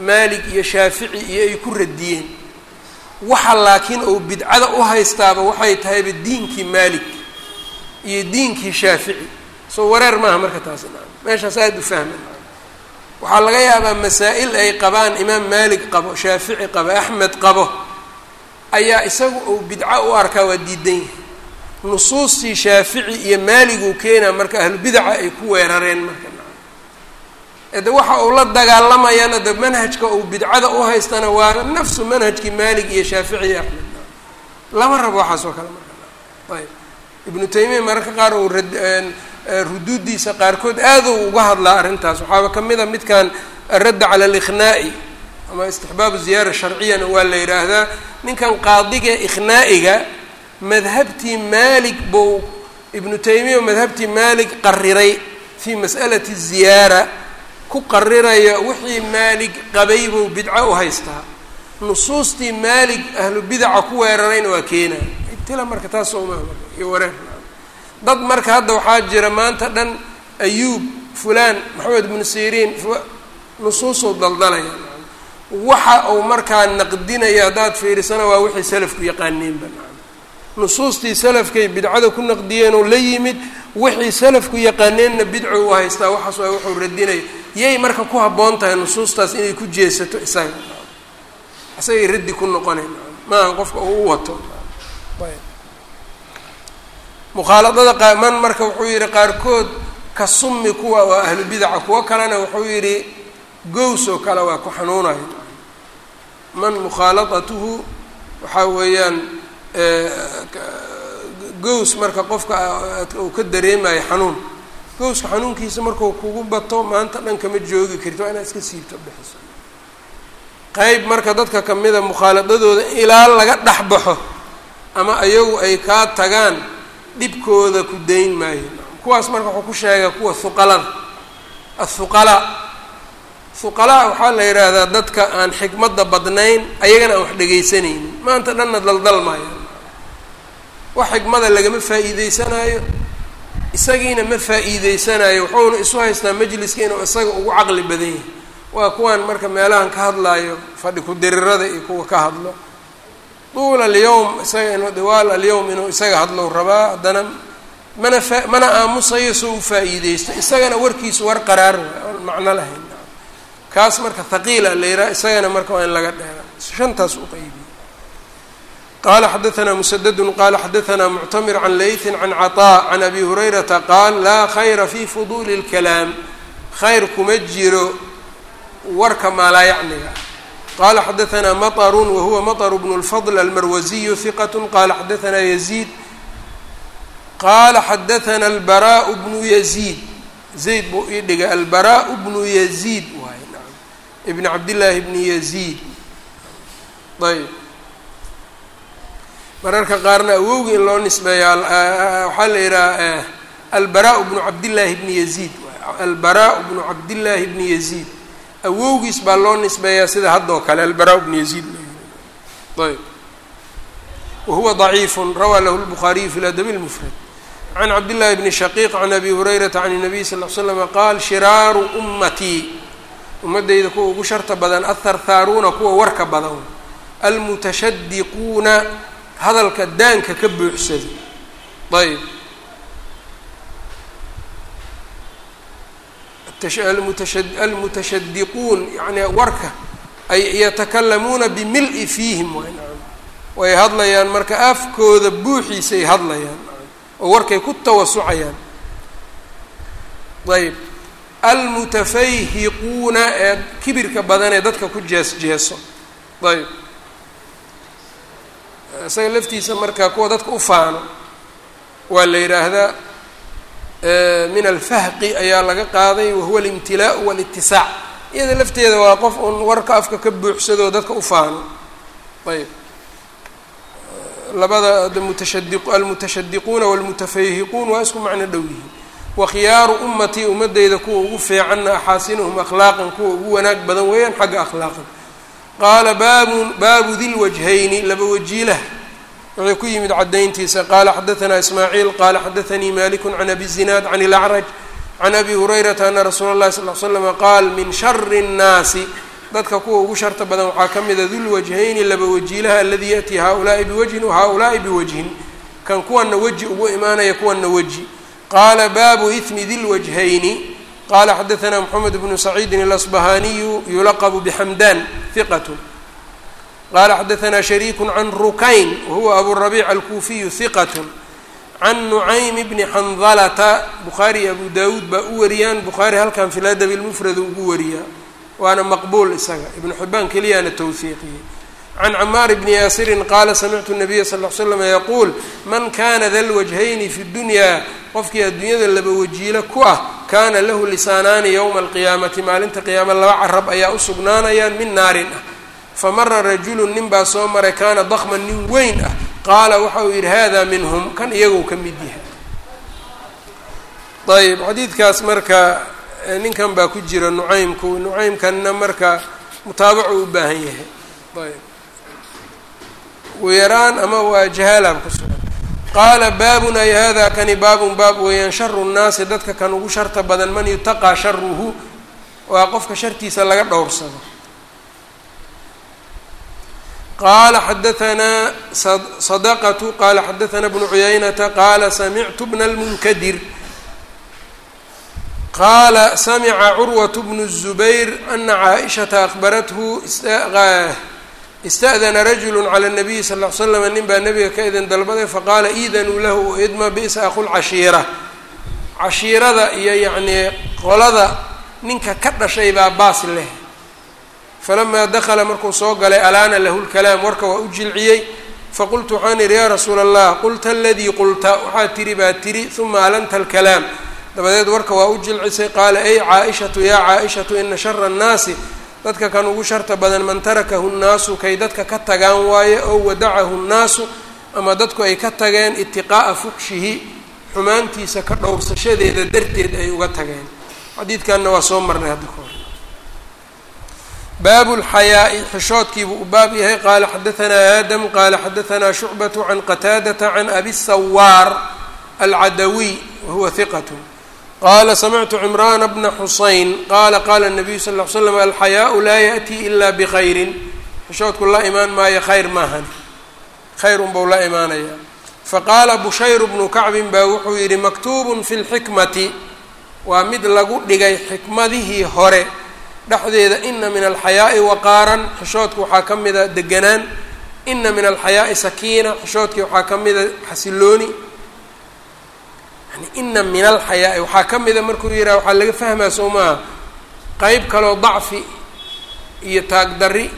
A: maalig iyo shaafici iyo ay ku radiyeen. Waxa laakiin uu bidcada u haystaaba waxay tahayba diinkii maalig iyo diinkii shaafici. Soo wareer maaha marka taasi meeshaas aada u fahma waxaa laga yaabaa masaa-il ay qabaan imaam maalik qabo shaafici qabo axmed qabo ayaa isagu uu bidco u arkaa waa diidan yahay. Nusuustii shaafici iyo maaliguu keenaa marka ahlu bidaca ay ku weerareen marka de waxa uu la dagaalamayana de manhajka uu bidcada u haystana waa nafsu manhajkii maalig iyo shaafici iyo axmed. Lama rabo waxaas oo kale marka. Ayb. Ibnu taymiya mararka qaar uu ruduudiisa qaarkood aaduu uga hadlaa arrintaas. Waxaaba ka mid a midkan aradda cala aliqhnaa'i ama istixbaabu ziyaara sharciyana waa la yidhaahdaa ninkan qaadiga ikhnaa'iga madhabtii maalig buu ibnu taymiya madhabtii maalig qariray fii mas'alati ziyaara ku qariraya wixii maalig qabay buu bidco u haystaa. Nusuustii maalig ahlu bidaca ku weerarayna waa keenaa ibtila marka taas dad marka hadda waxaa jira maanta dhan ayuub fulaan maxamed ibnu siriin nusuusuu daldalaya. Waxa uu markaa naqdinaya haddaad fiirisana waa wixii salafku yaqaaneenba nusuustii salafkay bidcada ku naqdiyeen oo la yimid wixii salafku yaqaaneenna bidco u haystaa waxaas waa wuxuu radinaya yay marka ku habboon tahay nusuustaas inay ku jeesato isaga. Isagay raddi ku noqonayn. Maaha qofka u wato. Mukhaaladada qaaman marka wuxuu yidhi qaarkood ka summi kuwa waa ahlu bidaca kuwo kalena wuxuu yidhi gows oo kale waa ku xanuunayo man mukhaaladatuhu waxaa weeyaan gows marka qofka uu ka dareemayo xanuun gowska xanuunkiisa markuu kugu bato maanta dhan kama joogi karti waa inaad iska siibto bixiso. Qeyb marka dadka kamida mukhaaladadooda ilaa laga dhex baxo ama ayagu ay kaa tagaan dhibkooda ku dayn maayo. Kuwaas marka wuxuu ku sheegay kuwa huqalada athuqalaa huqalaa waxaa la yidhaahdaa dadka aan xikmadda badnayn ayagana aan wax dhegaysanaynin maanta dhanna daldal maayaan wax xikmada lagama faa'iideysanaayo isagiina ma faa'iideysanayo wuxuuna isu haystaa majliska inuu isaga ugu caqli badan yahay. Waa kuwaan marka meelahan ka hadlaayo fadhi ku-dirirada iyo kuwa ka hadlo. Duul alyawm isaga inuu diwaal alyawm inuu isaga hadlow rabaa haddana mana fa mana aamusayo soo u faa'iideysto isagana warkiisu war qaraar oon macno lahayn. Kaas marka thaqiila la yidhaha isagana marka waa in laga dheera shantaas u qeybiyey qala xadaثna msdd qala xadaثna mctamir can layثi can caطاء can abi hurayrata qaal laa khayra fi fuduli اlkalaam khayr kuma jiro warka maalaayacniga qala xadaثna maطr wahuwa maطr bn اlfضl almarwaziyu hiqat qala xadaثna yزيid qala xadaثna اlbarاء bnu yزيid zayd buu ii dhigay albarاء bnu yزيid waay ibn cabdillaahi bni yزيid ayb mararka qaarna awowgi in loo nisbeeya waxaa la yidhaha albara bnu cabdillaahi bni yaziid albara bnu cabdillaahi bni yaziid awowgiis baa loo nisbeeyaa sida haddoo kale albara bnu yaziid ayb wahuwa ضaciifu rawaa lahu lbukhaariyu fi ladabi اlmufrad can cabdillahi bni shaqiiq can abi hurayrata can الnabiy sal l slama qaal shiraaru ummatii ummaddayda kuwa ugu sharta badan atharthaaruuna kuwa warka badan almutashadiquuna hadalka daanka ka buuxsada. Ayb almutashadiquun yani warka ay yatakalamuuna bimil-i fiihim way hadlayaan marka afkooda buuxiisay hadlayaan oo warkay ku tawasucayaan. Ayb almutafayhiquuna ee kibirka badan ee dadka ku jees jeeso ayb isaga laftiisa marka kuwa dadka u faano waa la yidhaahdaa min alfahqi ayaa laga qaaday wahuwa alimtilaau walitisaac iyada lafteeda waa qof un warka afka ka buuxsadoo dadka u faano. Ayb labada mutashadi almutashadiquuna walmutafayhiquun waa isku macno dhow yihiin. Wakhiyaaru ummatii ummadeyda kuwa ugu fiicanna axaasinuhum akhlaaqan kuwa ugu wanaag badan weeyaan xagga akhlaaqan qaala baabun baabu di lwajhayni laba wajiilah wuxuu ku yimid cadayntiisa qaala xadaanaa ismaaciil qaala xadaanii maliku can abi zinaad can ilacraj can abi hurayrata ana rasuula اllahi sal l slama qaal min shari nnaasi. Dadka kuwa ugu sharta badan waxaa ka mida dulwajhayni laba wajiilaha aladii yaأtii haaulaai biwajhin wahaaulaai biwajhin. Kan kuwana weji ugu imaanaya kuwana weji qaala baabu ismi dilwajhayni qala xadaثna mxamed bnu saciidin اlasbahaniyu yulaqbu bxamdan hiqat qala xadaثna shariiku can rukayn wahuwa aburabiic alkuufiyu hiqat can nucaym bni xandalata bukhaari abu dawuud baa u wariyaan bukhaari halkan fi ladabi lmufradu ugu wariyaa waana maqbuul isaga ibnu xibaan keliyaana towhiiqiyey can camaar bni yaasirin qaala samictu nabiya sal l slama yaquul man kana da lwajhayni fi dunya qofkii adduunyada laba wajiilo ku ah kaana lahu lisaanaani yowma alqiyaamati maalinta qiyaama laba carab ayaa u sugnaanayaan min naarin ah. Famara rajulun nin baa soo maray kaana dakman nin weyn ah. Qaala waxa uu yidhi hada minhum? Kan iyagou ka mid yahay. Ayb xadiidkaas marka ninkan baa ku jira nucaymku. Nucaymkanna marka mutaabacu u baahan yahay. Ayb yaraan ama waa jahaalaab ku sugan qaala baabun ay hada kani baabun baab weeyaan sharu nnaasi dadka kan ugu sharta badan man yutaqaa sharuhu waa qofka shartiisa laga dhowrsado. qaala xadaanaa sadaqatu qaala xadaanaa bnu cuyaynata qaala samictu bna lmunkadir qaala samica curwat bnu الzubayr ana caaishata akbarathu ista'dana rajulu cala nabiyi sal l slam nin baa nebiga ka idin dalbaday faqaala iidanuu lahu idma bi'sa aqulcashiira cashiirada iyo yacnii qolada ninka ka dhashay baa baas leh. Falamaa dakala markuu soo galay alaana lahu lkalaam warka waa u jilciyey. Faqultu waxaan ihi yaa rasuula allah qulta aladii qulta? Waxaa tiri baa tiri uma alanta alkalaam. Dabadeed warka waa u jilcisay qaala ey caaishatu yaa caaishatu ina shara annaasi dadka kan ugu sharta badan man tarakahu nnaasu kay dadka ka tagaan waaye ow wadacahu nnaasu ama dadku ay ka tageen itiqaa'a fuqshihi xumaantiisa ka dhowrsashadeeda darteed ay uga tageen. Xadiidkanna waa soo marnay hadda kahor baabu lxayaa'i xishoodkiibuu u baab yahay. Qaala xadaanaa aadam qaala xadaanaa shucbatu can qataadata can abi sawaar alcadawiy wahuwa hiqat qaala samictu cimraana bna xusayn qaala qaala nabiyu sal l l slam alxayaau laa yaأtii ila bkhayrin xishoodku la imaan maayo khayr maahan khayr unbau la imaanaya faqaala bushayr bnu kacbin baa wuxuu yidhi maktuubun fi lxikmati waa mid lagu dhigay xikmadihii hore dhexdeeda ina min alxayaa'i waqaaran xishoodka waxaa ka mida deganaan ina min alxayaa'i sakiina xishoodkii waxaa ka mida xasilooni yani ina min alxayaa- waxaa ka mida markuu yihaha waxaa laga fahmaa soo maaha qeyb kaloo dacfi iyo taagdari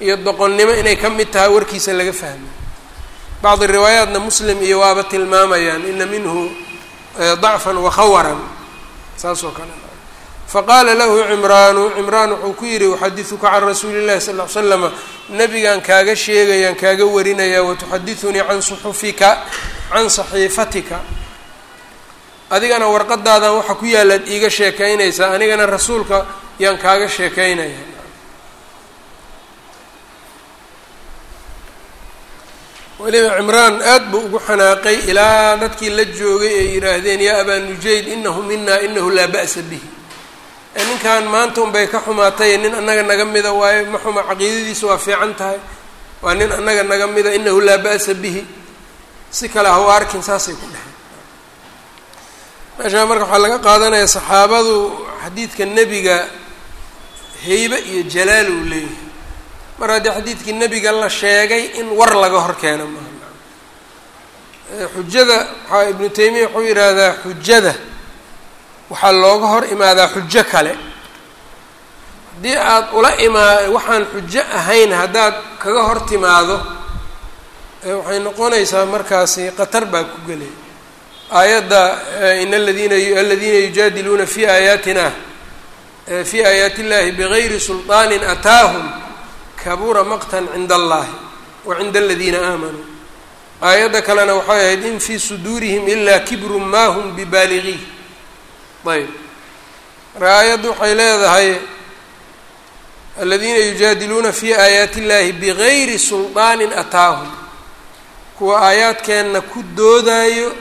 A: iyo doqonnimo inay ka mid tahay warkiisa laga fahmay bacdi riwaayaatna muslim iyo waaba tilmaamayaan ina minhu dacfan wakhawaran saas oo kale. Faqaala lahu cimraanu cimraan wuxuu ku yidhi uxadiduka can rasuuli illahi sal ly slama nabigaan kaaga sheegayaan kaaga warinayaa watuxadidunii can suxufika can saxiifatika adigana warqadaadan waxa ku yaalaad iiga sheekaynaysaa anigana rasuulka yaan kaaga sheekaynaya. Weliba cimraan aad buu ugu xanaaqay ilaa dadkii la joogay ay yidhaahdeen yaa abaa nujayd inahu mina inahu laa ba'sa bihi. Ninkan maanta unbay ka xumaatay nin annaga naga mida waaye ma xuma caqiidadiisa waa fiican tahay. Waa nin annaga naga mida inahu laa ba'sa bihi. Si kale haw arkin saasay ku dheheen meeshaa marka waxaa laga qaadanaya saxaabadu xadiidka nebiga heybe iyo jalaal uu leeyahay. Mar haddii xadiidkii nebiga la sheegay in war laga hor keeno xujada waxaa ibnu taymiya wuxuu yidhaahdaa xujada waxaa looga hor imaadaa xujo kale. Haddii aada ula imaa waxaan xujo ahayn haddaad kaga hor timaado waxay noqonaysaa markaasi qatar baa ku gelay aayadda in aladiina aladiina yujaadiluuna fi aayaatina fi aayaati illahi bigayri sulطaani ataahum kabura maqtan cinda allahi wa cinda aladiina aamanuu aayadda kalena waxay ahayd in fii suduurihim ilaa kibrun ma hum bibaaligiih. Ayb. Marka aayaddu waxay leedahay aladiina yujaadiluuna fi aayaati illahi bigayri sulطaanin ataahum. Kuwa aayaadkeenna ku doodaayo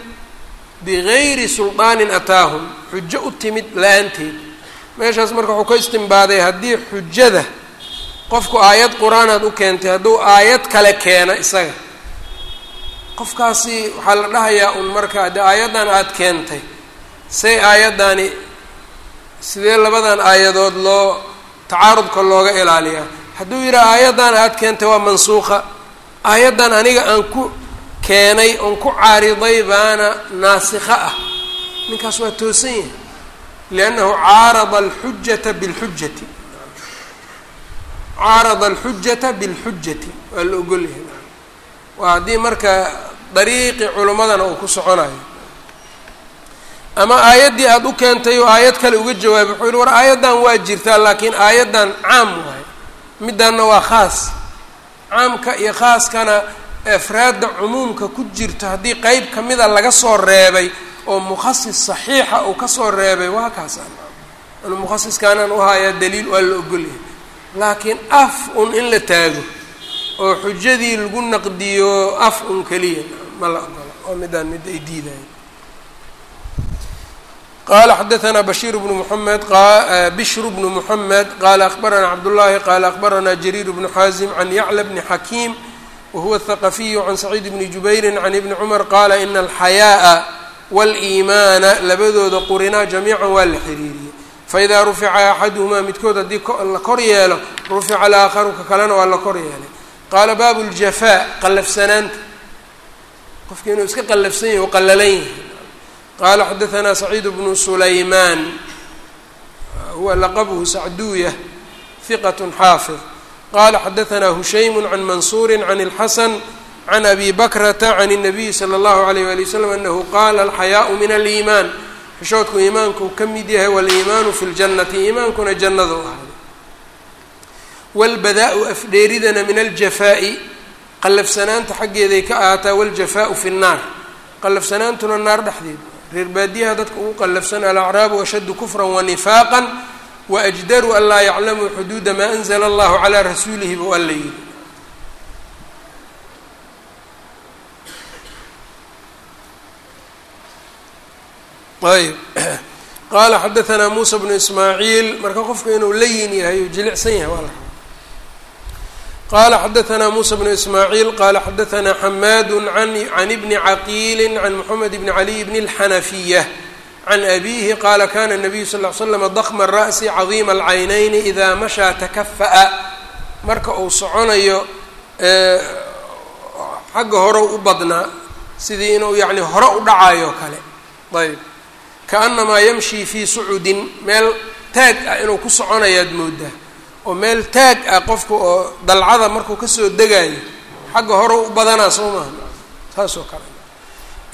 A: bigayri sulطaanin ataahum. Xujo u timid la'aanteed meeshaas marka wuxuu ka istimbaaday haddii xujada qofku aayad qur'aanaad u keentay hadduu aayad kale keena isaga. Qofkaasi waxaa la dhahayaa un marka haddii aayaddan aada keentay say aayaddaani sidee labadan aayadood loo tacaarudka looga ilaaliyaa? Hadduu yidhaha aayaddan aada keentay waa mansuuqa aayaddan aniga aan ku keenay oon ku caariday baana naasikha ah. Ninkaas waa toosan yahay. Liannahu caarada alxujata bilxujati caarada alxujata bilxujati waa la ogol yahay. Waa haddii marka dariiqi culimmadana uu ku soconayo. Ama aayaddii aada u keentay oo aayad kale uga jawaabay wuxuu yihi war aayaddan waa jirtaa laakiin aayaddan caam waayo middanna waa khaas. Caamka iyo khaaskana efraadda cumuumka ku jirta haddii qeyb ka mida laga soo reebay oo mukhasis saxiixa uu ka soo reebay waa kaas anu mukhasiskanaan u hayaa daliil waa la ogolyahay laakiin af un in la taago oo xujadii lagu naqdiyo af un keliya ma la ogola oo midaan mid ay diidayo qala xadaanaa bashiir bnu muamed bishru bnu muxamed qaala akhbaranaa cabdullaahi qaala akbaranaa jariir bnu xaazim can yacla bni xakiim wahuwa الthaqafiyu can saciid bni jubayri can ibni cumar qala ina alxayaaءa wاliimaana labadooda qurinaa jamiica waa la xiriiriyey faidaa rufica axaduhumaa midkood haddii la kor yeelo rufica alaakharu ka kalena waa la kor yeelay qaala baabu اljafaa qallafsanaanta qofki inuu iska qallafsan yahy o qallalan yahay qala xadaثna سacيid bnu sulayman huwa laqbhu sacduya ثiqaة xaafiظ qala xadaثna hushaym can mansuuri can الxasan can abi bakrata can الnabiyi slى اllahu عalيyه wali wslam anahu qala alxayaaءu min aliimaan xishoodku iimaanku ka mid yahay waliimaanu fi اljannati iimaankuna jannada u ahaaday wاlbadaa-u afdheeridana min aljafaa'i qallafsanaanta xaggeeday ka ahaataa wاljafaau fi الnaar qallafsanaantuna naar dhexdeed reer baadiyaha dadka ugu qallafsan alacraabu ashaddu kufra wanifaaqa waajdaru an laa yaclamuu xuduuda maa anzla allahu calaa rasuulihi buu alla yidhi. Ayb qaala xadaanaa muusa bnu ismaaciil marka qofka inuu layin yahay u jilicsan yahay waa la rabaa. Qaala xadaanaa muusa bnu ismaaciil qaala xadaanaa xamaadu an ibni caqiili can moxamed ibni caliy bni اlxanafiya can abiihi qaala kana nabiyu sal l slama dakma ra'si cadiima alcaynayni idaa mashaa takafa'a marka uu soconayo xagga hore u badnaa sidii inuu yacni hore u dhacayo kale ayb kaanamaa yamshii fii sucudin meel taag ah inuu ku soconayaad moodaa oo meel taag ah qofka oo dalcada markuu ka soo degayo xagga hore u badanaa soo maaha saas oo kale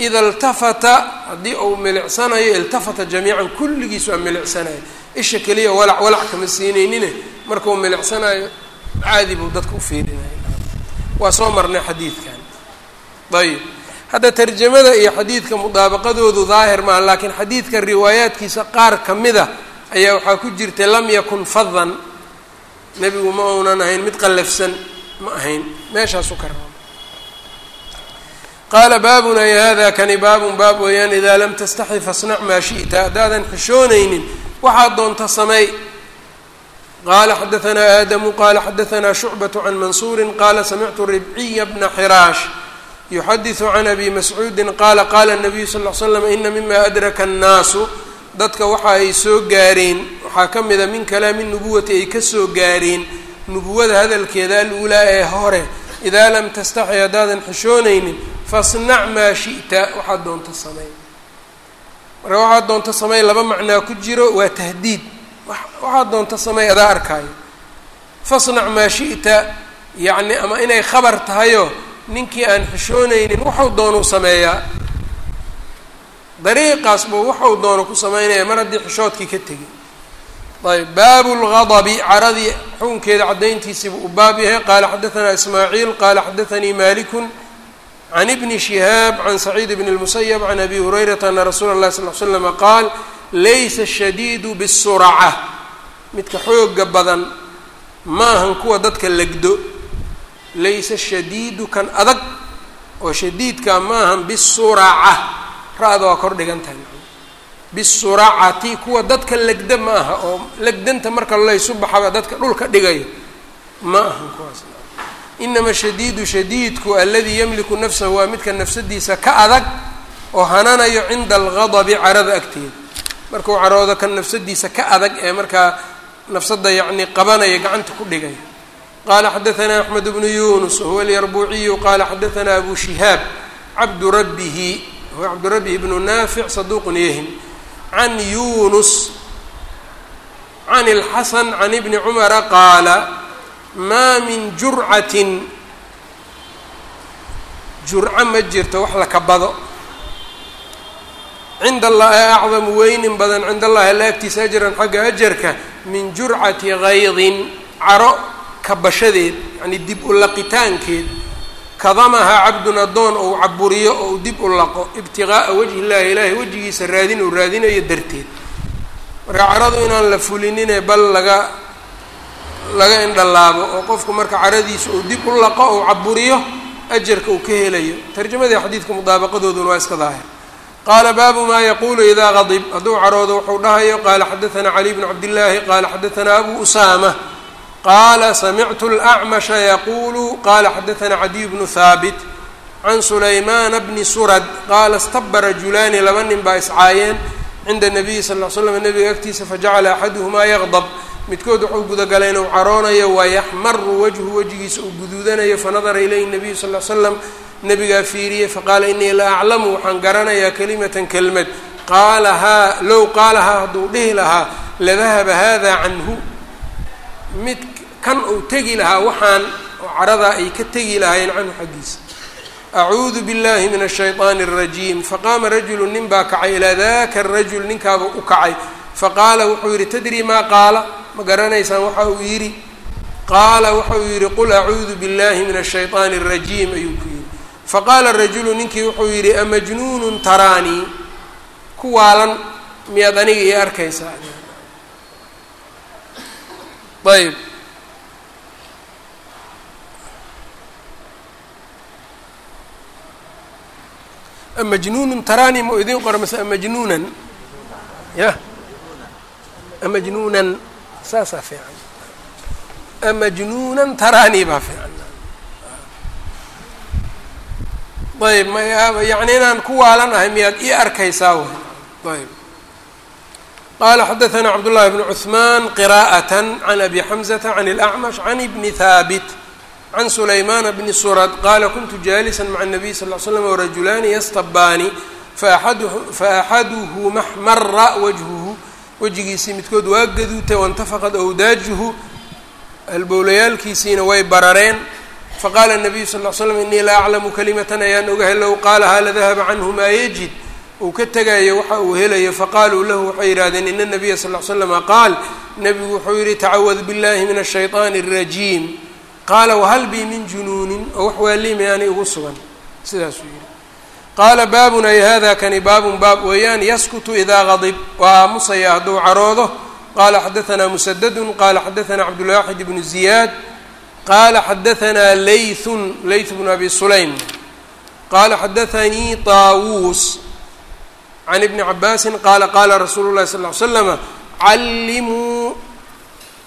A: ida iltafata haddii uu milicsanayo iltafata jamiican kulligiis waa milicsanayo. isha keliya walac walac kama siinaynine markuu milicsanayo caadi buu dadka u fiirinaya waa soo marnay xadiidkan. ayib hadda tarjamada iyo xadiidka mudaabaqadoodu daahir maaha laakiin xadiidka riwaayaadkiisa qaar ka mida ayaa waxaa ku jirta lam yakun fadan nebigu ma uunan ahayn mid qallafsan ma ahayn. meeshaasu ka raba qaala baabun ay hada kani baabun baab weeyaan idaa lam tastaxi fasnac maa shi'ta haddaadan xishoonaynin waxaad doonta sameey qaala xadaanaa aadamu qaala xadaanaa shucbaة can mansuuri qaala samictu ribciya bna xiraash yuxadiثu can abi mascuudi qaala qaala الnabiyu sal ly slam ina mima adraka الnaasu dadka waxa ay soo gaareen waxaa ka mida min kalaami nubuwati ay kasoo gaareen nubuwada hadalkeeda alulaa ee hore idaa lam tastaxi haddaadan xishoonaynin fasnac maa shi'ta waxaad doonto samey marka waxaad doonto samey laba macnaa ku jiro waa tahdiid. Waxaad doonto samey adaa arkaayo. Fasnac maa shi'ta yacni ama inay khabar tahayoo ninkii aan xishoonaynin waxuu doonuu sameeyaa. Dariiqaas buu waxuu doono ku sameynaya mar haddii xishoodkii ka tegi. Ayb baabu lgadabi caradii xukunkeeda caddayntiisiibuu u baab yahay. Qaala xadaanaa ismaaciil qaala xadaanii malikun can ibni shihaab can saciid bn اlmusayab can abi hurayrata ana rasuula اllahi sal l slama qaal laysa shadiidu bisuraca midka xooga badan maahan kuwa dadka legdo laysa shadiidu kan adag oo shadiidka maahan bisuraca ra-da waa kor dhigan tahay bisuracati kuwa dadka legda ma aha oo legdanta marka laysu baxaba dadka dhulka dhigayo ma ahan kuwaas inama shadiidu shadiidku aladii yamliku nafsahu waa midka nafsadiisa ka adag oo hananayo cinda algadabi carada agteeda markuu caroodo kan nafsadiisa ka adag ee markaa nafsada yacni qabanaya gacanta ku dhigaya qaala xadaanaa axmed bnu yunus wahuwa alyarbuuciyu qaala xadaanaa abu shihaab cabdu rabbihi huwa cabdurabihi bnu naafic saduuqun yahim can yunus can اlxasan can ibni cumara qaala maa min jurcatin jurco ma jirto wax la kabado. Cinda allahi acdamu weynin badan cinda allahi alla ajran xagga ajarka min jurcati kaydin caro kabashadeed yacni dib u laqitaankeed. Kadamahaa cabdun addoon ou caburiyo ou dib u laqo ibtiqaa'a wajhi illahi ilaahay wejigiisa raadin uu raadinayo darteed. Marka caradu inaan la fulinine bal laga laga indhalaabo oo qofku marka caradiisa uu dib u laqo ou caburiyo ajarka uu ka helayo. Tarjamadii xadiidka mudaabaqadooduna waa iska daahir. Qaala baabu maa yaquulu idaa qadib hadduu caroodo wuxuu dhahayo qaala xadaanaa cali bnu cabdillaahi qaala xadaanaa abu usaama. Qaala samictu اlأcmasha yaquulu. Qaala xadaanaa cadiy bnu haabit can sulaymaana bni surad. Qaala staba rajulaani laba nin baa iscaayeen cinda nabiyi sal l slam nabiga agtiisa fajacala axaduhumaa yaqdab midkood wuxuu gudagalay inuu caroonayo wayaxmaru wajhu wejigiisa uu guduudanayo fanadara ilayhi nabiyu sal l slam nabigaa fiiriyey faqaala inii la aclamu waxaan garanayaa kalimatan kelmad qaalahaa low qaalahaa hadduu dhihi lahaa ladahaba hada canhu mid kan uu tegi lahaa waxaan oo caradaa ay ka tegi lahaayeen canhu xaggiisa acuudu biاllahi min الshayطaani الrajiim faqaama rajulu nin baa kacay ilaa daka rajul ninkaaba u kacay faqaala wuxuu yidhi tadri maa qaala ma garanaysaan waxa uu yidhi qaala wuxuu yidhi qul acuudu biاllahi min الshayطaani الrajiim ayuu ku yidhi faqaala rajulu ninkii wuxuu yidhi amajnuunu taraanii ku waalan miyaad aniga ii arkaysaa ayb amajnuunun taraanii ma idiin qora mase amajnuunan ya amajnuunan saasaa fiican amajnuunan taraanii baa fiican ayb ma yani inaan ku waalan ahay miyaad ii arkaysaa way ayb qala xadaثna cabdالlahi bn cثman qira'aة can abi xamزةa can الأcmash can bni haabit can sulaymaana bni surad qala kuntu jalisa maca الnabiy sal ll ly slam wrajulaani yastabaani faaxaduhuma xmara wajhuhu wejigiisii midkood waa gaduutay waاntafaqad awdaajuhu halbowlayaalkiisiina way barareen faqala الnabiyu sal ly slam inii la aclamu kalimatan ayaan ogahay low qaalahaa ladahaba canhu maa yajid uu ka tegayo waxa uu helayo faqaaluu lahu waxay yidhahdeen ina nabiya sal l slama qaal nebigu wuxuu yihi tacawad biاllahi min الshayطaani الrajiim qaala wahal bii min junuunin oo wax waaliima yaani igu sugan sidaasuu yihi qaala baabun ay hada kani baabun baab weeyaan yaskutu idaa gadib waa aamusaya hadduu caroodo. Qaala xadaanaa musadadun qaala xadaanaa cabdulwaaxid ibnu ziyaad qaala xadaanaa leythun leyth bnu abi sulaym qaala xadaanii طaawuus can ibni cabaasin qaala qaala rasuulu lahi sal ly slama callimuu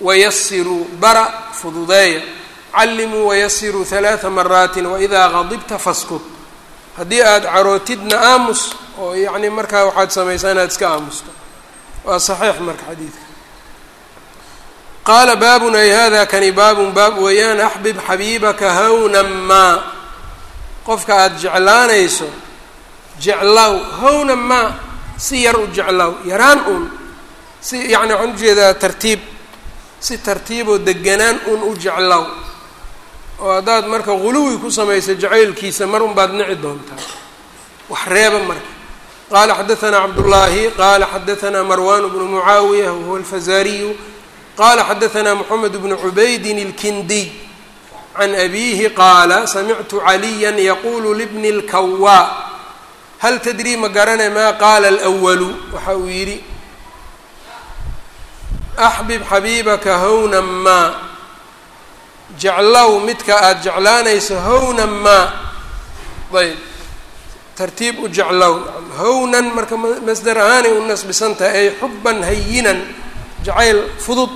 A: wayasiruu bara fududeeya callimuu wayasiruu halaaa maraatin waidaa gadibta faskut haddii aada carootidna aamus oo yacni markaa waxaad samaysaa inaad iska aamusto. Waa saxiix marka xadiidka. Qaala baabun ay hada kani baabun baab weeyaan axbib xabiibaka hawnan maa. Qofka aada jeclaanayso jeclaw hawnan maa si yar u jeclaw yaraan uun si yacni waxaan u jeedaa tartiib si tartiiboo deganaan uun u jeclaw oo haddaad marka guluwi ku samaysa jacaylkiisa mar unbaad nici doontaa. Wax reeba marka. Qaala xadaanaa cabdullaahi qaala xadaanaa marwaan bnu mucaawiya wahuwa alfazaariyu. Qaala xadaanaa moxamed bnu cubaydin اlkindiy can abiihi qaala samictu caliya yaquulu libni اlkawaa hal tadrii ma garane maa qaala alwalu waxa uu yidhi axbib xabiibaka hownan maa jeclow midka aada jeclaanayso hawnan maa ayb tartiib u jeclow. Hawnan marka masdar ahaanay u nasbisan tahay ay xuban hayinan jacayl fudud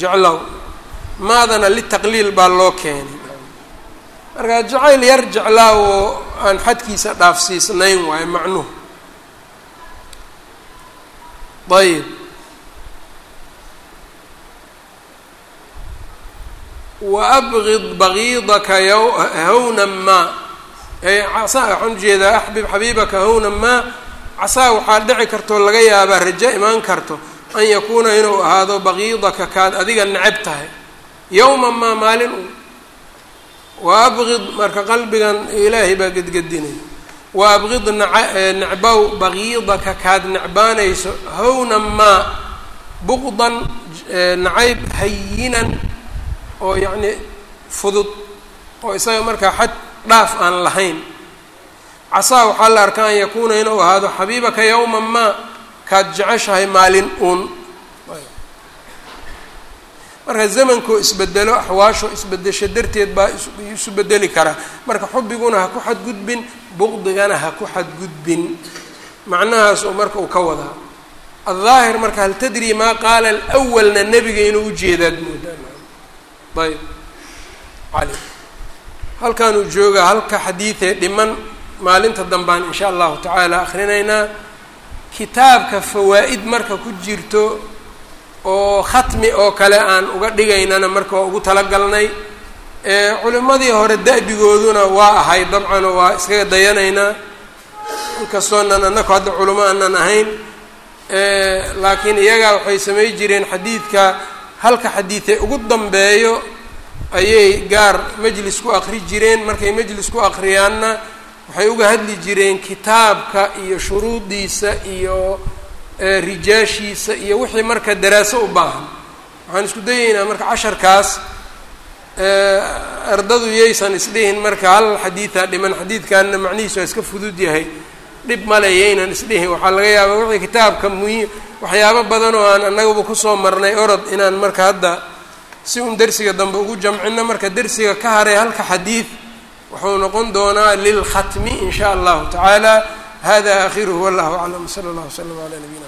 A: jeclow. Maadana litaqliil baa loo keenay. Marka jacayl yar jeclaa oo aan xadkiisa dhaafsiisnayn waayo macnuhu. Ayb wa abgid bagiidaka hawnan maa casaa waxaan u jeedaa axbib xabiibaka hawnan maa casaa waxaa dhici kartoo laga yaabaa rajo imaan karto an yakuuna inuu ahaado bagiidaka kaad adiga neceb tahay yowman maa maalin u wa abgid marka qalbigan ilaahay baa gedgedinaya wa abgid necbow bagiidaka kaad necbaanayso hawnan maa buqdan nacayb hayinan oo yacni fudud oo isaga markaa xad dhaaf aan lahayn. Casaa waxaa la arkaa an yakuuna inuu ahaado xabiibaka yowman maa kaad jeceshahay maalin uun. Marka zamankoo isbedelo axwaasho isbedesho darteed baa isu bedeli karaa marka xubiguna ha ku xadgudbin buqdigana ha ku xadgudbin. Macnahaas oo marka uu ka wadaa. Aldaahir marka hal tadri maa qaala alawalna nebiga inuu ujeedaad moodaan ayb cali halkaanuu joogaa halka xadiidee dhiman maalinta dambaan insha allahu tacaala akrinaynaa kitaabka fawaa'id marka ku jirto oo khatmi oo kale aan uga dhigaynana marka waa ugu talagalnay culimmadii hore da-bigooduna waa ahay dabcan waa iskaga dayanaynaa. Inkastoonan annaku hadda culimo aanan ahayn laakiin iyagaa waxay samay jireen xadiidka halka xadiidee ugu dambeeyo ayay gaar majlis ku aqri jireen. Markay majlis ku aqriyaanna waxay uga hadli jireen kitaabka iyo shuruudiisa iyo rijaashiisa iyo wixii marka daraaso u baahan. Waxaan isku dayeynaa marka casharkaas ardadu yaysan isdhihin marka hal xadiidaa dhiman. Xadiidkanna macnihiisu waa iska fudud yahay dhib male yaynan isdhihin waxaa laga yaabaa wixii kitaabka muhiim waxyaabo badan oo aan annagaba ku soo marnay orod inaan marka hadda si un dersiga dambe ugu jamcino marka dersiga ka haray halka xadiid wuxuu noqon doonaa lilkhatmi in sha allahu tacaala. Hada akhiruhu wallahu aclam. Sala allah wslam ala nabiyina